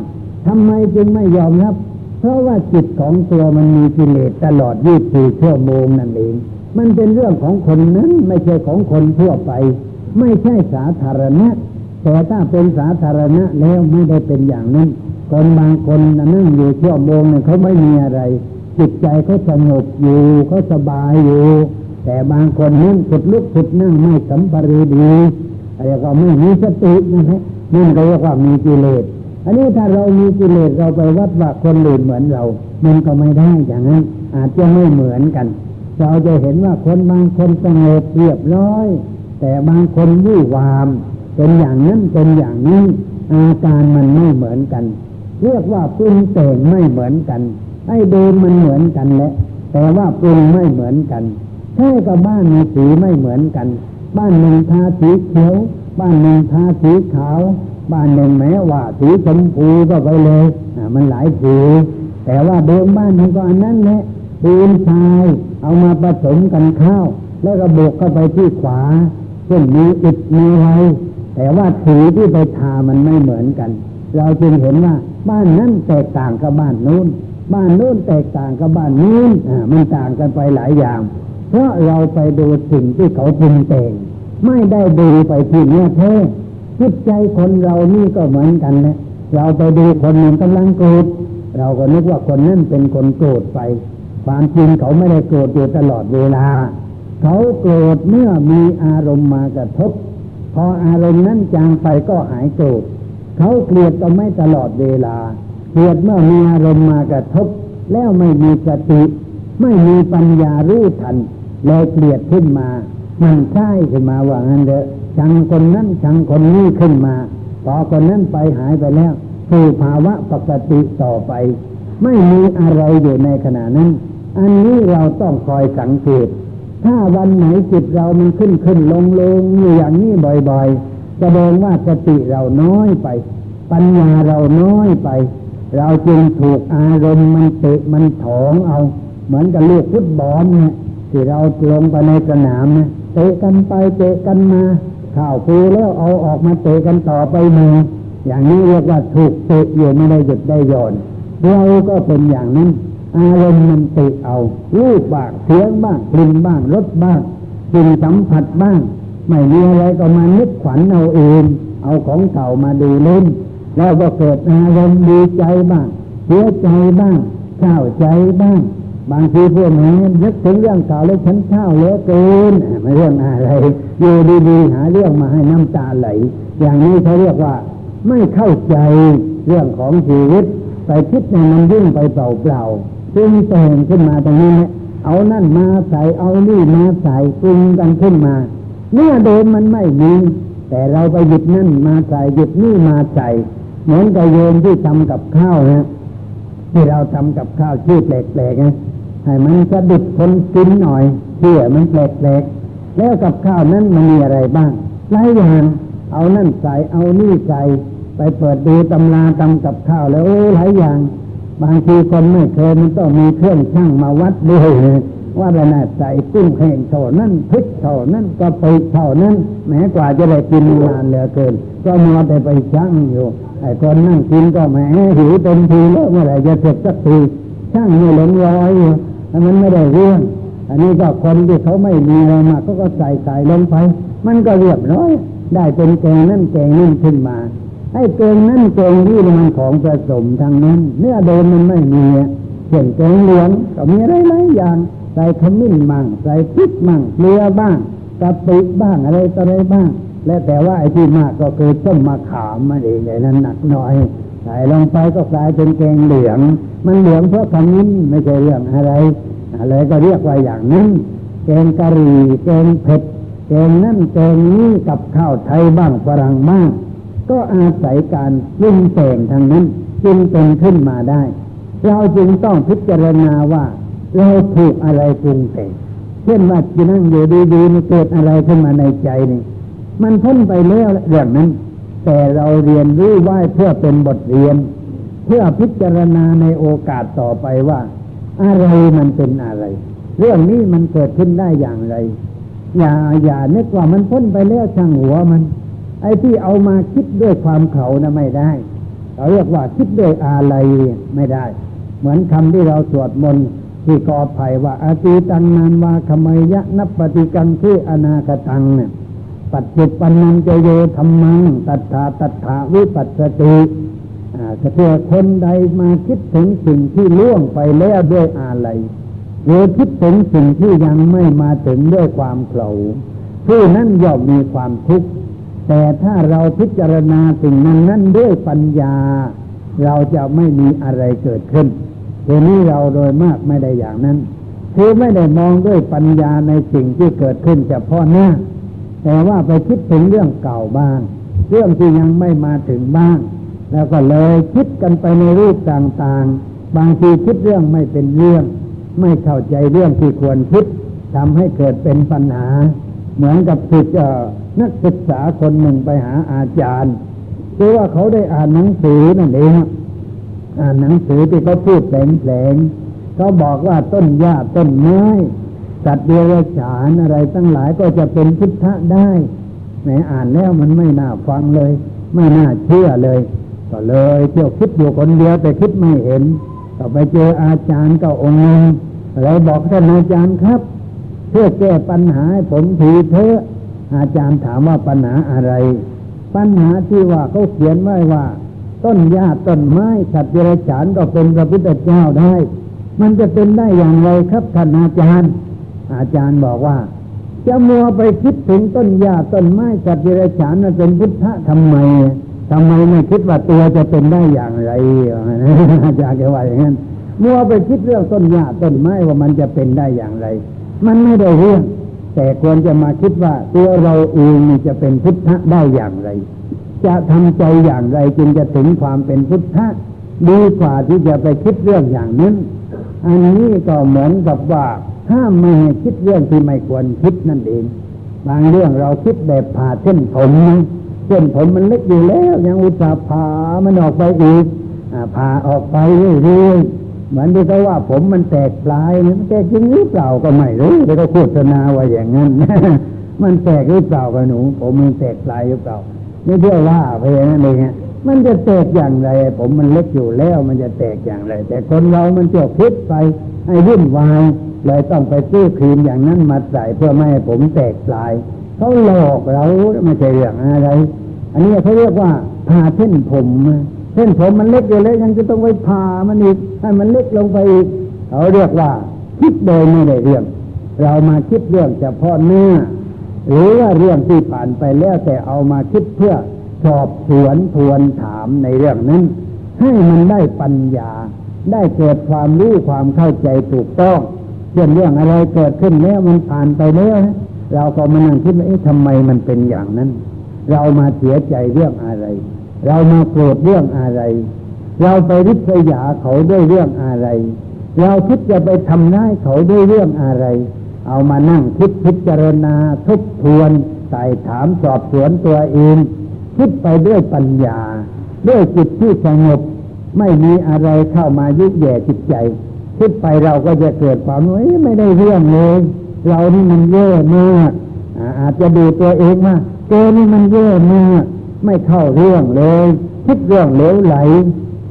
ทำไมจึงไม่ยอมรับ เพราะว่าจิตของตัวมันมีกิเลสตลอดยี่สิบชั่วโมงนั่นเอง มันเป็นเรื่องของคนนั้นไม่ใช่ของคนทั่วไป ไม่ใช่สาธารณะ แต่ถ้าเป็นสาธารณะแล้วไม่ได้เป็นอย่างนั้น คนบางคนนั่งอยู่ชั่วโมงเนี่ยเขาไม่มีอะไร จิตใจเขาสงบอยู่เขาสบายอยู่ แต่บางคนนั่งสุดลุกสุดนั่งไม่สัมปรีดี อะไรก็ไม่มีสตินะฮะนั่นก็เรียกว่ามีกิเลสอันนี้ถ้าเรามีกิเลสเราไปวัดว่าคนอื่นเหมือนเรา มันก็ไม่ได้อย่างนั้น อาจจะไม่เหมือนกัน เราจะเห็นว่าคนบางคนสงบเรียบร้อย แต่บางคนวุ่นวาม เป็นอย่างนั้นเป็นอย่างนี้อาการมันไม่เหมือนกัน เรียกว่าปรุงแต่งไม่เหมือนกันไอ้เดิมมันเหมือนกันแหละแต่ว่าปรุงไม่เหมือนกันแค่กับบ้านมีสีไม่เหมือนกัน บ้านหนึ่งทาสีเขียว บ้านหนึ่งทาสีขาว บ้านหนึ่งแม้ว่าสีชมพูก็ไปเลยอ่ามันหลายสีแต่ว่าเดิมบ้านมันก็อันนั้นแหละปูนทรายเอามาผสมกันข้าว แล้วก็บวกเข้าไปที่ขวาเช่นมีอิฐมีอะไรแต่ว่าสีที่ไปทามันไม่เหมือนกัน เราจึงเห็นว่าบ้านนั้นแตกต่างกับบ้านนู้น บ้านนู้นแตกต่างกับบ้านนี้อ่ามันต่างกันไปหลายอย่าง เพราะเราไปดูสิ่งที่เขาปรุงแต่งไม่ได้ดูไปที่เนื้อแท้จิตใจคนเรานี่ก็เหมือนกันนะเราไปดูคนหนึ่งกำลังโกรธเราก็นึกว่าคนนั้นเป็นคนโกรธไป ความจริงเขาไม่ได้โกรธอยู่ตลอดเวลา เขาโกรธเมื่อมีอารมณ์มากระทบ พออารมณ์นั้นจางไปก็หายโกรธเขาเกลียดก็ไม่ตลอดเวลาเกลียดเมื่อมีอารมณ์มากระทบ แล้วไม่มีสติ ไม่มีปัญญารู้ทัน เลยเกลียดขึ้นมามันใช่ขึ้นมาว่างั้นเด้อชังคนนั้นชังคนนี้ขึ้นมาต่อคนนั้นไปหายไปแล้วสู่ภาวะปกติต่อไป ไม่มีอะไรอยู่ในขณะนั้น อันนี้เราต้องคอยสังเกต ถ้าวันไหนจิตเรามันขึ้นขึ้นลงลงอยู่อย่างนี้บ่อยๆแสดงว่าสติเราน้อยไป ปัญญาเราน้อยไป เราจึงถูกอารมณ์มันเตะมันถองเอา เหมือนกับลูกฟุตบอลเนี่ย ที่เราลงไปในสนามนะเตะกันไปเตะกันมาข่าวฟูแล้วเอาออกมาเตะกันต่อไปมาอย่างนี้เรียกว่าถูกเตะอยู่ไม่ได้หยุดได้ย่อนเราก็เป็นอย่างนั้นอารมณ์มันเตะเอารูปบ้างเสียงบ้างกลิ่นบ้างรสบ้างสิ่งสัมผัสบ้าง ไม่มีอะไรก็มานึกขวัญเอาเองเอาของเก่ามาดูเล่นแล้วก็เกิดอารมณ์ดีใจบ้างเสียใจบ้างเศร้าใจบ้าง บางทีพวกนี้นึกถึงเรื่องเก่าแล้วฉันเช่าเยอะเกินไม่เรื่องอะไรอยู่ดีๆหาเรื่องมาให้น้ำตาไหล อย่างนี้เขาเรียกว่า ไม่เข้าใจเรื่องของชีวิต ไปคิดในมันยิ่งไปเปล่าๆจึงแต่งขึ้นมาตรงนี้เอานั่นมาใส่เอานี่มาใส่ปรุงกันขึ้นมาเมื่อเดิมมันไม่มีแต่เราไปหยิบนั่นมาใส่หยิบนี่มาใส่เหมือนกับโยมที่ทำกับข้าวนะที่เราทำกับข้าวชื่อแปลกๆนะ ให้มันสะดุดคนกินหน่อยเชื่อมันแปลกๆแล้วกับข้าวนั้นมันมีอะไรบ้างหลายอย่างเอานั่นใส่เอานี่ใส่ไปเปิดดูตำราทำกับข้าวแล้วโอ้หลายอย่าง บางทีคนไม่เคยมันต้องมีเครื่องช่างมาวัดด้วยว่าระนาใส่กุ้งแห้งเท่านั้นพริกเท่านั้นก็ไปเท่านั้นแม้กว่าจะได้กินนานเหลือเกิน ก็มัวแต่ไปช่างอยู่ไอ้คนนั่งกินก็แหมหิวเต็มทีแล้วเมื่อไหร่จะเสร็จสักทีช่างไม่หลงร้อยอยู่ มันไม่ได้เรื่องอันนี้ก็คนที่เขาไม่มีอะไรมาเขาก็ใส่ใส่ลงไป มันก็เรียบร้อย ได้เป็นแกงนั่นแกงนี่ขึ้นมาไอ้แกงนั่นแกงนี่มันของผสมทางนั้นเนื้อเดิมมันไม่มีเช่นแกงเหลืองก็มีอะไรหลายอย่าง ใส่ขมิ้นบ้างใส่พริกบ้างเกลือบ้างกะปิบ้างอะไรต่ออะไรบ้าง และแต่ว่าไอ้ที่มากก็คือต้มมะขามมาเองไอ้นั้นหนักหน่อย ใส่ลงไปก็กลายเป็นแกงเหลือง มันเหลืองเพราะขมิ้นไม่ใช่เรื่องอะไร อะไรก็เรียกว่าอย่างนั้นแกงกะหรี่แกงเผ็ดแกงนั่นแกงนี้กับข้าวไทยบ้างฝรั่งบ้าง ก็อาศัยการปรุงแต่งทางนั้นจึงเป็นขึ้นมาได้ เราจึงต้องพิจารณาว่า เราถูกอะไรปรุงแต่งเช่นว่าจะนั่งอยู่ดีๆมันเกิดอะไรขึ้นมาในใจนี่มันพ้นไปแล้วเรื่องนั้น แต่เราเรียนรู้ไหว้เพื่อเป็นบทเรียน เพื่อพิจารณาในโอกาสต่อไปว่า อะไรมันเป็นอะไร เรื่องนี้มันเกิดขึ้นได้อย่างไร อย่าอย่านึกว่ามันพ้นไปแล้วช่างหัวมัน ไอ้ที่เอามาคิดด้วยความเขานะไม่ได้เราเรียกว่าคิดด้วยอะไรไม่ได้ เหมือนคำที่เราสวดมนต์ที่กอภัยว่าอาตีตังนานวาขมยะนับปฏิกังคืออนาคตังเนี่ย ปัจจุบันนันจะโยธรรมัง ตัถาตัถาวิปัสสติเพื่อคนใดมาคิดถึงสิ่งที่ล่วงไปแล้วด้วยอะไรหรือคิดถึงสิ่งที่ยังไม่มาถึงด้วยความเขลาผู้นั้นย่อมมีความทุกข์แต่ถ้าเราพิจารณาสิ่งนั้นนั้นด้วยปัญญา เราจะไม่มีอะไรเกิดขึ้นทีนี้เราโดยมากไม่ได้อย่างนั้น คือไม่ได้มองด้วยปัญญาในสิ่งที่เกิดขึ้นเฉพาะหน้า แต่ว่าไปคิดถึงเรื่องเก่าบ้าง เรื่องที่ยังไม่มาถึงบ้าง แล้วก็เลยคิดกันไปในรูปต่างๆ บางทีคิดเรื่องไม่เป็นเรื่อง ไม่เข้าใจเรื่องที่ควรคิดทำให้เกิดเป็นปัญหา เหมือนกับศึกนักศึกษาคนหนึ่งไปหาอาจารย์คือว่าเขาได้อ่านหนังสือนั่นเองอ่านหนังสือที่เขาพูดแผลงๆเขาบอกว่าต้นหญ้าต้นไม้ สัตว์เดรัจฉานอะไรตั้งหลายก็จะเป็นพุทธะได้แหมอ่านแล้วมันไม่น่าฟังเลย ไม่น่าเชื่อเลย ก็เลยเที่ยวคิดอยู่คนเดียวแต่คิดไม่เห็นก็ไปเจออาจารย์ก็องค์นึงเลยบอกท่านอาจารย์ครับ เพื่อแก้ปัญหาให้ผมทีเถอะอาจารย์ถามว่าปัญหาอะไร ปัญหาที่ว่าเขาเขียนไว้ว่า ต้นหญ้าต้นไม้สัตว์เดรัจฉานก็เป็นพระพุทธเจ้าได้ มันจะเป็นได้อย่างไรครับท่านอาจารย์ อาจารย์บอกว่า จะมัวไปคิดถึงต้นหญ้าต้นไม้สัตว์เดรัจฉานนั้นเป็นพุทธะทำไมทำไมไม่คิดว่าตัวจะเป็นได้อย่างไรอาจารย์แกว่าอย่างนั้นมัวไปคิดเรื่องต้นหญ้าต้นไม้ว่ามันจะเป็นได้อย่างไร มันไม่ได้เรื่องแต่ควรจะมาคิดว่าตัวเราเองจะเป็นพุทธะได้อย่างไร จะทำใจอย่างไรจึงจะถึงความเป็นพุทธะดีกว่าที่จะไปคิดเรื่องอย่างนั้น อันนี้ก็เหมือนกับว่า ห้ามไม่ให้คิดเรื่องที่ไม่ควรคิดนั่นเอง บางเรื่องเราคิดแบบผ่าเส้นผมนะเส้นผมมันเล็กอยู่แล้ว ยังอุตส่าห์ผ่ามันออกไปอีกผ่าออกไปเรื่อยๆเหมือนที่เขาว่าผมมันแตกปลายมันแตกจริงหรือเปล่าก็ไม่รู้แต่เขาโฆษณาว่าอย่างนั้นมันแตกหรือเปล่ากับหนู ผมมันแตกปลายหรือเปล่าไม่เชื่อว่าไปนั่นเองมันจะแตกอย่างไร ผมมันเล็กอยู่แล้ว มันจะแตกอย่างไร แต่คนเรามันจะคิดไปให้วุ่นวาย เลยต้องไปซื้อครีมอย่างนั้นมาใส่เพื่อไม่ให้ผมแตกปลายเขาหลอกเราไม่ใช่เรื่องอะไร อันนี้เขาเรียกว่าผ่าเส้นผมเส้นผมมันเล็กอยู่แล้วยังจะต้องไปผ่ามันอีกให้มันเล็กลงไปอีกเขาเรียกว่าคิดโดยไม่ได้เรื่อง เรามาคิดเรื่องเฉพาะเนื้อหรือว่าเรื่องที่ผ่านไปแล้วแต่เอามาคิดเพื่อสอบสวนทวนถามในเรื่องนั้น ให้มันได้ปัญญา ได้เกิดความรู้ความเข้าใจถูกต้อง เช่นเรื่องอะไรเกิดขึ้นแล้วมันผ่านไปแล้วเราก็มานั่งคิดว่าเอ๊ะทำไมมันเป็นอย่างนั้น เรามาเสียใจเรื่องอะไร เรามาโกรธเรื่องอะไร เราไปริษยาเขาด้วยเรื่องอะไร เราคิดจะไปทำร้ายเขาด้วยเรื่องอะไร เอามานั่งคิดพิจารณาทบทวนไต่ถามสอบสวนตัวเอง คิดไปด้วยปัญญา ด้วยจิตที่สงบไม่มีอะไรเข้ามายุแย่จิตใจ คิดไปเราก็จะเกิดความว่าไม่ได้เรื่องเลย เรานี่มันเย่มากอาจจะดูตัวเองว่าเจนี่มันเย่มากไม่เข้าเรื่องเลยคิดเรื่องเหลวไหล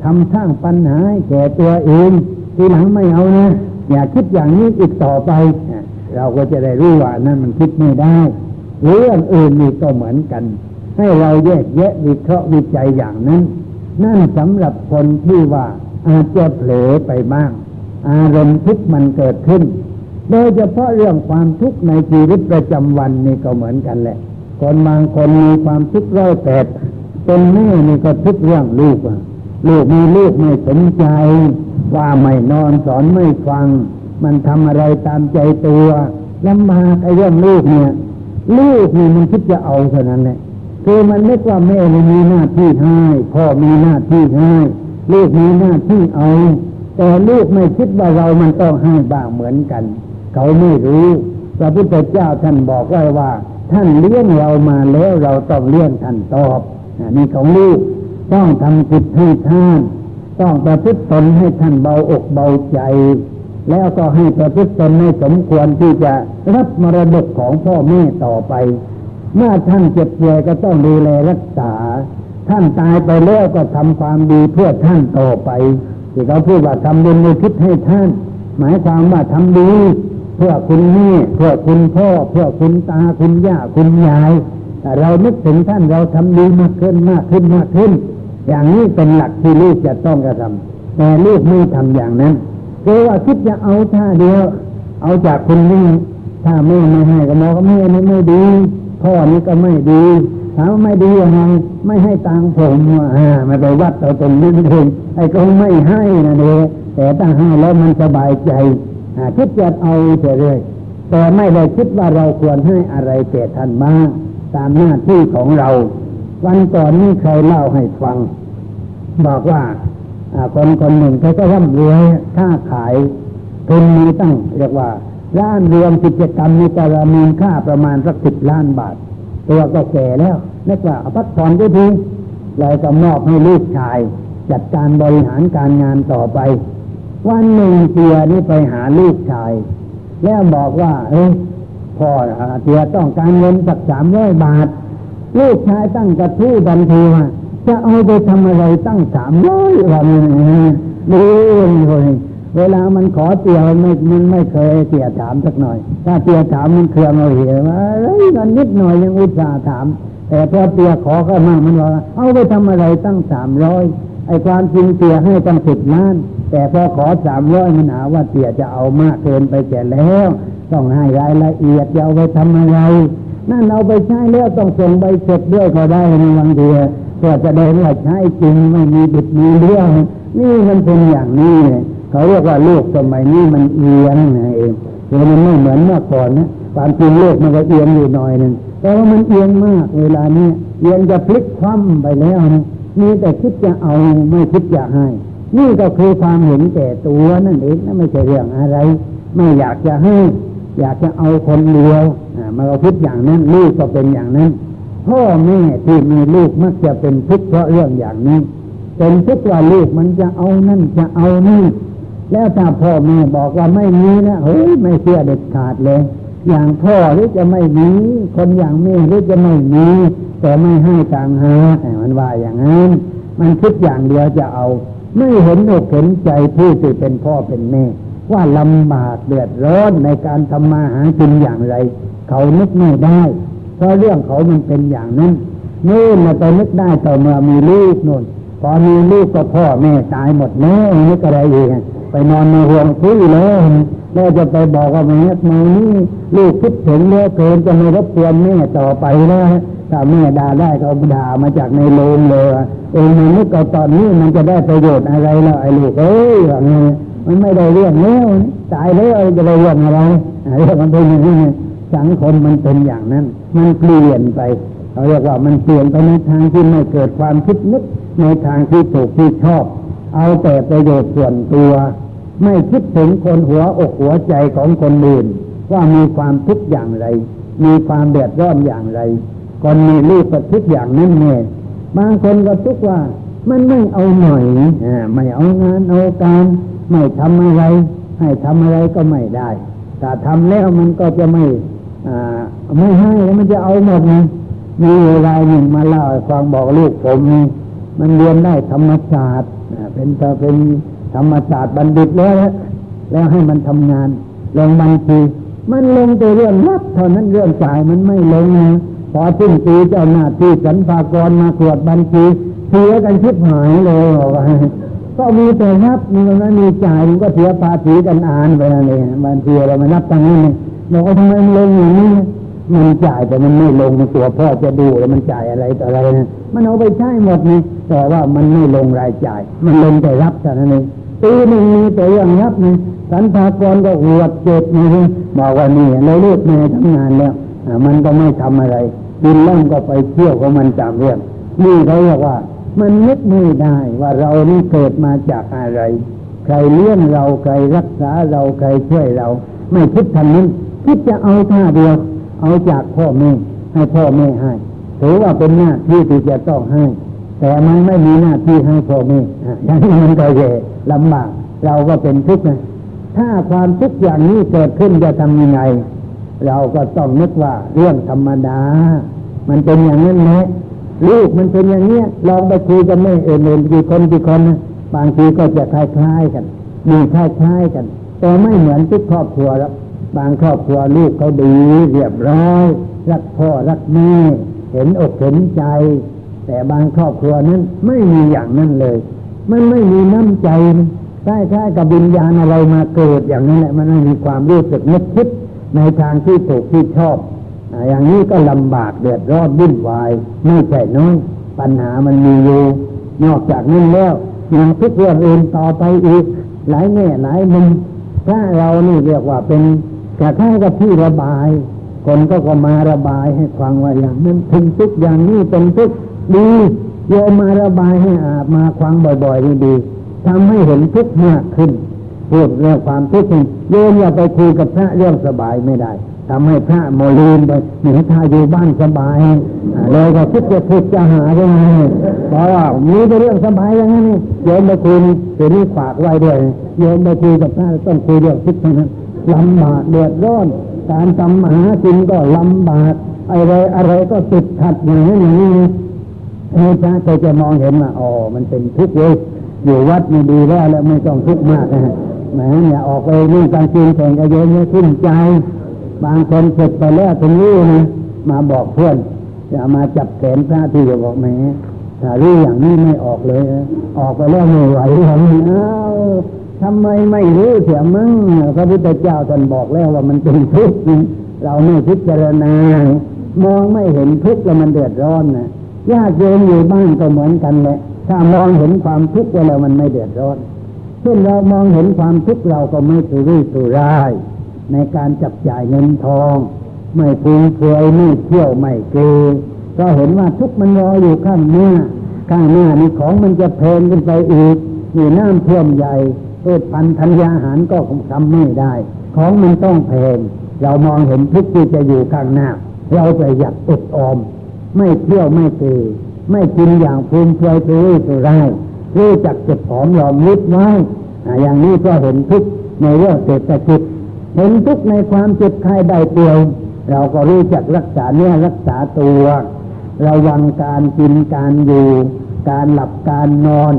ทำสร้างปัญหาแก่ตัวเอง ทีหลังไม่เอานะ อย่าคิดอย่างนี้อีกต่อไป เราก็จะได้รู้ว่านั่นมันคิดไม่ได้เรื่องอื่นนี่ก็เหมือนกัน ให้เราแยกแยะวิเคราะห์วิจัยอย่างนั้น นั่นสำหรับคนที่ว่าอาจจะเผลอไปบ้าง อารมณ์ทุกข์มันเกิดขึ้น โดยเฉพาะเรื่องความทุกข์ในชีวิตประจำวันนี่ก็เหมือนกันแหละ คนบางคนมีความทุกข์ร้อยแปดเป็นแม่นี่ก็ทุกเรื่องลูกอะลูกมีลูกไม่สนใจ ว่าไม่นอนสอนไม่ฟัง มันทำอะไรตามใจตัวลำบากไอ้เรื่องลูกเนี่ย ลูกนี่มันคิดจะเอาเท่านั้นแหละคือมันไม่ว่าแม่มีหน้าที่ให้พ่อมีหน้าที่ให้ลูกมีหน้าที่เอา แต่ลูกไม่คิดว่าเรามันต้องให้บ้างเหมือนกัน เขาไม่รู้ พระพุทธเจ้าท่านบอกไว้ว่า ท่านเลี้ยงเรามาแล้วเราต้องเลี้ยงท่านตอบนี่ของลูกต้องทำจิตให้ท่าน ต้องประพฤติตนให้ท่านเบาอกเบาใจ แล้วก็ให้ประพฤติตนให้สมควรที่จะรับมรดกของพ่อแม่ต่อไป เมื่อท่านเจ็บป่วยก็ต้องดูแลรักษา ท่านตายไปแล้วก็ทำความดีเพื่อท่านต่อไป ที่เขาพูดว่าทำบุญในคิดให้ท่าน หมายความว่าทำดีเพื่อคุณแม่เพื่อคุณพ่อ เพื่อคุณตาคุณย่าคุณยายแต่เรานึกถึงท่านเราทำดีมากขึ้นมากขึ้นมากขึ้น อย่างนี้เป็นหลักที่ลูกจะต้องกระทำแต่ลูกไม่ทำอย่างนั้นคือว่าคิดจะเอาท่าเดียว เอาจากคุณแม่ถ้าแม่ไม่ให้ก็มองว่าแม่นี่ไม่ดี พ่อนี่ก็ไม่ดี ถามไม่ดียังไงไม่ให้ตังผมอ่ามาไปวัดเราตรงนี้เองไอ้ก็ไม่ให้นะเด้แต่ถ้าให้แล้วมันสบายใจคิดจะเอาเฉยแต่ไม่ได้คิดว่าเราควรให้อะไรแก่ท่านบ้างตามหน้าที่ของเรา วันก่อนนี้ใครเล่าให้ฟัง บอกว่าคนคนหนึ่งเขาก็ร่ำรวยค้าขายทุนมีตั้งเรียกว่าร้านรวมกิจกรรมมีแต่ละมูลค่าประมาณสักสิบล้านบาท ตัวก็แก่แล้วนึกว่าอาพักผ่อนก็ทีเลยก็มอบให้ลูกชาย จัดการบริหารการงานต่อไป วันหนึ่งเตียนี่ไปหาลูกชาย แล้วบอกว่าเอ้ยพ่อเตียต้องการเงินสักสามร้อยบาท ลูกชายตั้งกระทู้บันทีว่าจะเอาไปทำอะไรตั้งสามร้อยวันนี้ดูเลย เวลามันขอเตียวไม่มันไม่เคยเตียถามสักหน่อย ถ้าเตียถามมันเคลื่อนเอาเหวว่าเอ้ยมันนิดหน่อยยังอุตส่าห์ถาม แต่พอเตียขอก็มากมันบอกเอาไปทำอะไรตั้งสามร้อยไอ้ความจริงเตียให้ตั้งสิบล้าน แต่พอขอสามร้อยมันหาว่าเตียจะเอามากเกินไปแก่แล้ว ต้องให้รายละเอียดจะเอาไปทำอะไรนั่นเอาไปใช้แล้วต้องส่งใบเสร็จด้วยก็ได้ในบางทีเพื่อจะได้ว่าใช้จริงไม่มีบิดมีเรื่องนี่มันเป็นอย่างนี้เเขาเรียกว่าโลกสมัยนี้มันเอียงนะเองคือมันไม่เหมือนเมื่อก่อนนะความจริงโลกมันก็เอียงอยู่หน่อยหนึ่งแต่ว่ามันเอียงมากเวลานี้เอียงจะพลิกคว่ำไปแล้วนะมีแต่คิดจะเอาไม่คิดจะให้ นี่ก็คือความเห็นแก่ตัวนั่นเองนั่นไม่ใช่เรื่องอะไร ไม่อยากจะให้ อยากจะเอาคนเดียวมาเราคิดอย่างนั้นลูกก็เป็นอย่างนั้น พ่อแม่ที่มีลูกมักจะเป็นทุกข์เพราะเรื่องอย่างนี้เป็นทุกข์ว่าลูกมันจะเอานั่นจะเอานี่ แล้วถ้าพ่อแม่บอกว่าไม่มีนะเฮ้ยไม่เชื่อเด็ดขาดเลย อย่างพ่อหรือจะไม่มีคนอย่างแม่หรือจะไม่มีแต่ไม่ให้ต่างหาแต่มันว่าอย่างนั้นมันคิดอย่างเดียวจะเอา ไม่เห็นอกเห็นใจผู้ที่เป็นพ่อเป็นแม่ ว่าลำบากเดือดร้อนในการทำมาหากินอย่างไร เขานึกไม่ได้ เพราะเรื่องเขามันเป็นอย่างนั้นนู่นมาไปนึกได้ต่อเมื่อมีลูกนู่นพอมีลูกก็พ่อแม่ตายหมดแล้วนึกอะไรอีก ไปนอนในห่วงคุยแล้วแล้วจะไปบอกว่าแม่มนี่ลูกคิดถึงเลือเกินจะไม่รบกวนแม่ต่อไปแล้วถ้าแม่ด่าได้ก็ด่ามาจากในโรงเลยเองมันนึกเอาตอนนี้มันจะได้ประโยชน์อะไรแล้วไอ้ลูกเอ้ยอย่างนี้มันไม่ได้เรื่องแล้วตายแล้วจะได้เรื่องอะไรเรื่องมันเป็นอย่างนี้สังคมมันเป็นอย่างนั้น มันเปลี่ยนไปเขาเรียกว่ามันเปลี่ยนไปในทางที่ไม่เกิดความคิดนึกในทางที่ถูกที่ชอบ เอาแต่ประโยชน์ส่วนตัว ไม่คิดถึงคนหัวอกหัวใจของคนอื่น ว่ามีความทุกข์อย่างไร มีความเดือดร้อนอย่างไร คนมีลูกก็ทุกอย่างนั้นไงบางคนก็ทุกว่า มันไม่เอาหน่อยอไม่เอางานเอาการ ไม่ทำอะไร ให้ทำอะไรก็ไม่ได้แต่ทำแล้วมันก็จะไม่ไม่ให้แล้วมันจะเอาหมดไงมีเวลาหนึ่งมาเล่าฟังบอกลูกผมนี่มันเรียนได้ธรรมศาสตร์ เป็นจะเป็นธรรมศาสตร์บัณฑิตแล้วแล้วให้มันทำงานลงบัญชีมันลงแต่เรื่องรับเท่านั้นเรื่องจ่ายมันไม่ลงนะพอสิ้นปีเจ้าหน้าที่สรรพากรมาตรวจบัญชีเสียกันชิบหายเลยบอกว่าก็มีแต่รับมีมันมีจ่ายมันก็เสียภาษีกันอ่านไปนั่นเองบัญชีเรามานับตังนี้บอกว่าทำไมมันลงอย่างนี้มันจ่ายแต่มันไม่ลงมันตัวพ่อจะดูแล้วมันจ่ายอะไรต่ออะไรนะ มันเอาไปใช้หมดนี่แต่ว่ามันไม่ลงรายจ่าย มันลงแต่รับเท่านั้นเองปีหนึ่งมีแต่อย่างรับนี่สันพากรก็หวดเจ็บนี่บอกว่านี่เราเลือกแม่ทำงานแล้วมันก็ไม่ทำอะไรดินล่างก็ไปเที่ยวของมันจามเรื่องนี่เขาเรียกว่า มันนึกไม่ได้ว่าเรานี่เกิดมาจากอะไร ใครเลี้ยงเราใครรักษาเราใครช่วยเรา ไม่คิดทำนั้นคิดจะเอาท่าเดียว เอาจากพ่อแม่ให้พ่อแม่ให้ ถือว่าเป็นหน้าที่ที่จะต้องให้ แต่มันไม่มีหน้าที่ให้พ่อแม่อย่างนี้มันก็เย่ลำบาก เราก็เป็นทุกข์นะถ้าความทุกข์อย่างนี้เกิดขึ้นจะทำยังไง เราก็ต้องนึกว่าเรื่องธรรมดา มันเป็นอย่างนั้นแหละลูกมันเป็นอย่างเนี้ยลองไปคุยกันไม่เอ็นเอ็นกี่คนกี่คนนะบางทีก็จะคล้ายๆกัน มีคล้ายๆกัน แต่ไม่เหมือนทุกครอบครัวแล้วบางครอบครัวลูกเขาดีเรียบร้อย รักพ่อรักแม่ เห็นอกเห็นใจ แต่บางครอบครัวนั้นไม่มีอย่างนั้นเลย มันไม่มีน้ำใจคล้ายๆกับวิญญาณอะไรมาเกิดอย่างนั้นแหละมันไม่มีความรู้สึกนึกคิดในทางที่ถูกที่ชอบ อย่างนี้ก็ลำบากเดือดร้อนวุ่นวายไม่ใช่น้อยปัญหามันมีอยู่นอกจากนั้นแล้วยังทุกเรื่องอื่นต่อไปอีก หลายแง่หลายมุมถ้าเรานี่เรียกว่าเป็นกระทั่งกับที่ระบาย คนก็ก็มาระบายให้ฟังว่าอย่างนั้นถึงทุกอย่างนี้เป็นทุกดีโยมมาระบายให้อาบมาฟังบ่อยๆดีทำให้เห็นทุกข์มากขึ้นพูดเรื่องความทุกข์โยมอย่าไปคุยกับพระเรื่องสบายไม่ได้ทำให้พระโมลีนไปเหนีถ้าอยู่บ้านสบายเลยก็คิดจะพูดจะหาใช่ไหมเพราะว่ามีแต่เรื่องสบายอย่างนี้โยมไปคุยเดี๋ยวนี้ฝากไว้ด้วยโยมไปคุยกับพระต้องคุยเรื่องทุกข์เท่านั้นลำบากเดือดร้อน การทำหากินก็ลำบากอะไรอะไรก็ติดขัดอย่างนี้อย่างนี้พระก็จะมองเห็นว่าอ๋อมันเป็นทุกข์เลยอยู่วัดไม่ดีแล้วแล้วไม่ต้องทุกข์มากนะแหมอย่าออกไปนี่การกินแข่งกันเยอะเนี่ยขึ้นใจ บางคนเสร็จไปแล้วถึงรู้นะมาบอกเพื่อนอย่ามาจับแขนพระที่จะบอกแหมถ้ารู้อย่างนี้ไม่ออกเลย ออกไปแล้วไม่ไหวหรอกอ้าว ทำไมไม่รู้เสียมั้งพระพุทธเจ้าท่านบอกแล้วว่ามันเป็นทุกข์เราไม่พิจารณามองไม่เห็นทุกข์แล้วมันเดือดร้อนนะญาติโยมอยู่บ้านก็เหมือนกันแหละถ้ามองเห็นความทุกข์แล้วมันไม่เดือดร้อนเช่นเรามองเห็นความทุกข์เราก็ไม่สุรุ่ยสุร่าย ในการจับจ่ายเงินทอง ไม่พุงเฟือยไม่เที่ยวไม่เกยก็เห็นว่าทุกมันรออยู่ข้างหน้า ข้างหน้านี่ของมันจะเพลนขึ้นไปอีกมีน้ำท่วมใหญ่ พืชพันธุ์ธัญญาหารก็คงทำไม่ได้ ของมันต้องเพลนเรามองเห็นทุกที่จะอยู่ข้างหน้า เราจะอยากอดออม ไม่เที่ยวไม่เกยไม่กินอย่างพุงเฟือยสุรุ่ยสุร่ายรู้จักเก็บหอมรอมริบไว้อย่างนี้ก็เห็นทุกในเรื่องเศรษฐกิจเห็นทุกในความเจ็บไข้ได้เตียว เราก็รู้จักรักษาเนื้อรักษาตัว ระวังการกินการอยู่ การหลับการนอน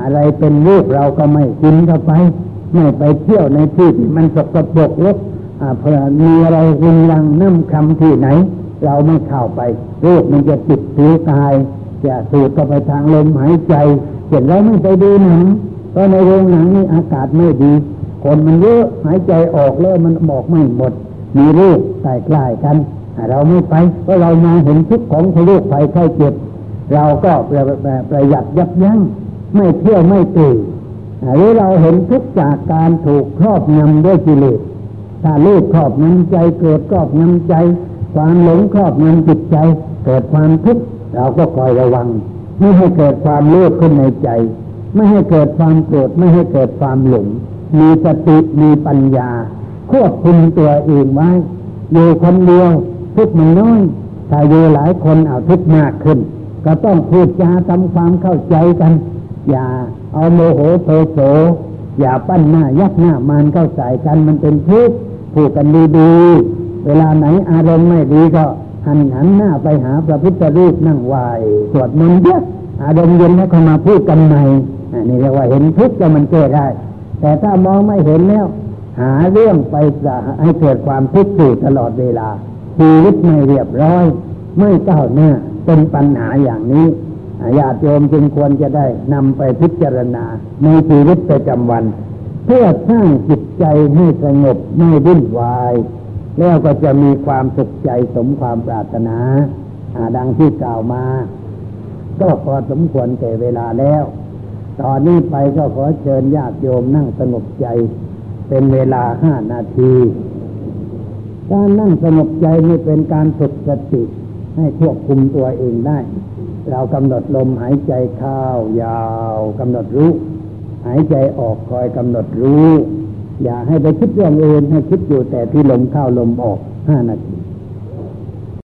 อะไรเป็นลูกเราก็ไม่กินเข้าไป ไม่ไปเที่ยวในที่ที่มันสกปรกลกเผื่อมีอะไรริงรังน้ำคำที่ไหน เราไม่เข้าไปโรคมันจะติดผิวกาย จะสูดเข้าไปทางลมหายใจเห็นเราไม่ไปดูหนังเพราะในโรงหนังนี่อากาศไม่ดี คนมันเยอะหายใจออกแล้วมันบอกไม่หมด มีโรคใส่ใกล้กันเราไม่ไปเพราะเรามาเห็นทุกข์ของโรคภัยไข้เจ็บ เราก็ประหยัดยับยั้ง ไม่เที่ยวไม่ตื่นหรือเราเห็นทุกจากการถูกครอบงำด้วยกิเลสถ้าลูกครอบงำใจเกิดครอบงำใจ ความหลงครอบงำจิตใจ เกิดความทุกข์เราก็คอยระวัง ไม่ให้เกิดความโลภขึ้นในใจ ไม่ให้เกิดความโกรธไม่ให้เกิดความหลงมีสติมีปัญญา ควบคุมตัวเองไว้อยู่คนเดียวทุกมันน้อยถ้าอยู่หลายคนเอาทุกมากขึ้น ก็ต้องพูดจาทำความเข้าใจกัน อย่าเอาโมโหโทโสอย่าปั้นหน้ายักหน้ามันเข้าใส่กันมันเป็นทุกข์พูดกันดีๆเวลาไหนอารมณ์ไม่ดีก็หันหันหน้าไปหาพระพุทธรูปนั่งไหวสวดมนต์เยอะอารมณ์เย็นแล้วก็มาพูดกันใหม่นี่เรียกว่าเห็นทุกข์แล้วมันแก้ได้ แต่ถ้ามองไม่เห็นแล้ว หาเรื่องไปจะให้เกิดความทุกข์อยู่ตลอดเวลาชีวิตไม่เรียบร้อย ไม่ก้าวหน้าเป็นปัญหาอย่างนี้ ญาติโยมจึงควรจะได้นำไปพิจารณาในชีวิตประจำวัน เพื่อสร้างจิตใจให้สงบไม่วุ่นวาย แล้วก็จะมีความสุขใจสมความปรารถนาดังที่กล่าวมา ก็พอสมควรแก่เวลาแล้ว ตอนนี้ไปก็ขอเชิญญาติโยมนั่งสงบใจ เป็นเวลาห้านาทีการนั่งสงบใจนี่เป็นการฝึกสติให้ควบคุมตัวเองได้ เรากำหนดลมหายใจเข้ายาวกำหนดรู้ หายใจออกคอยกำหนดรู้ อย่าให้ไปคิดเรื่องอื่นให้คิดอยู่แต่ที่ลมเข้าลมออกห้านาที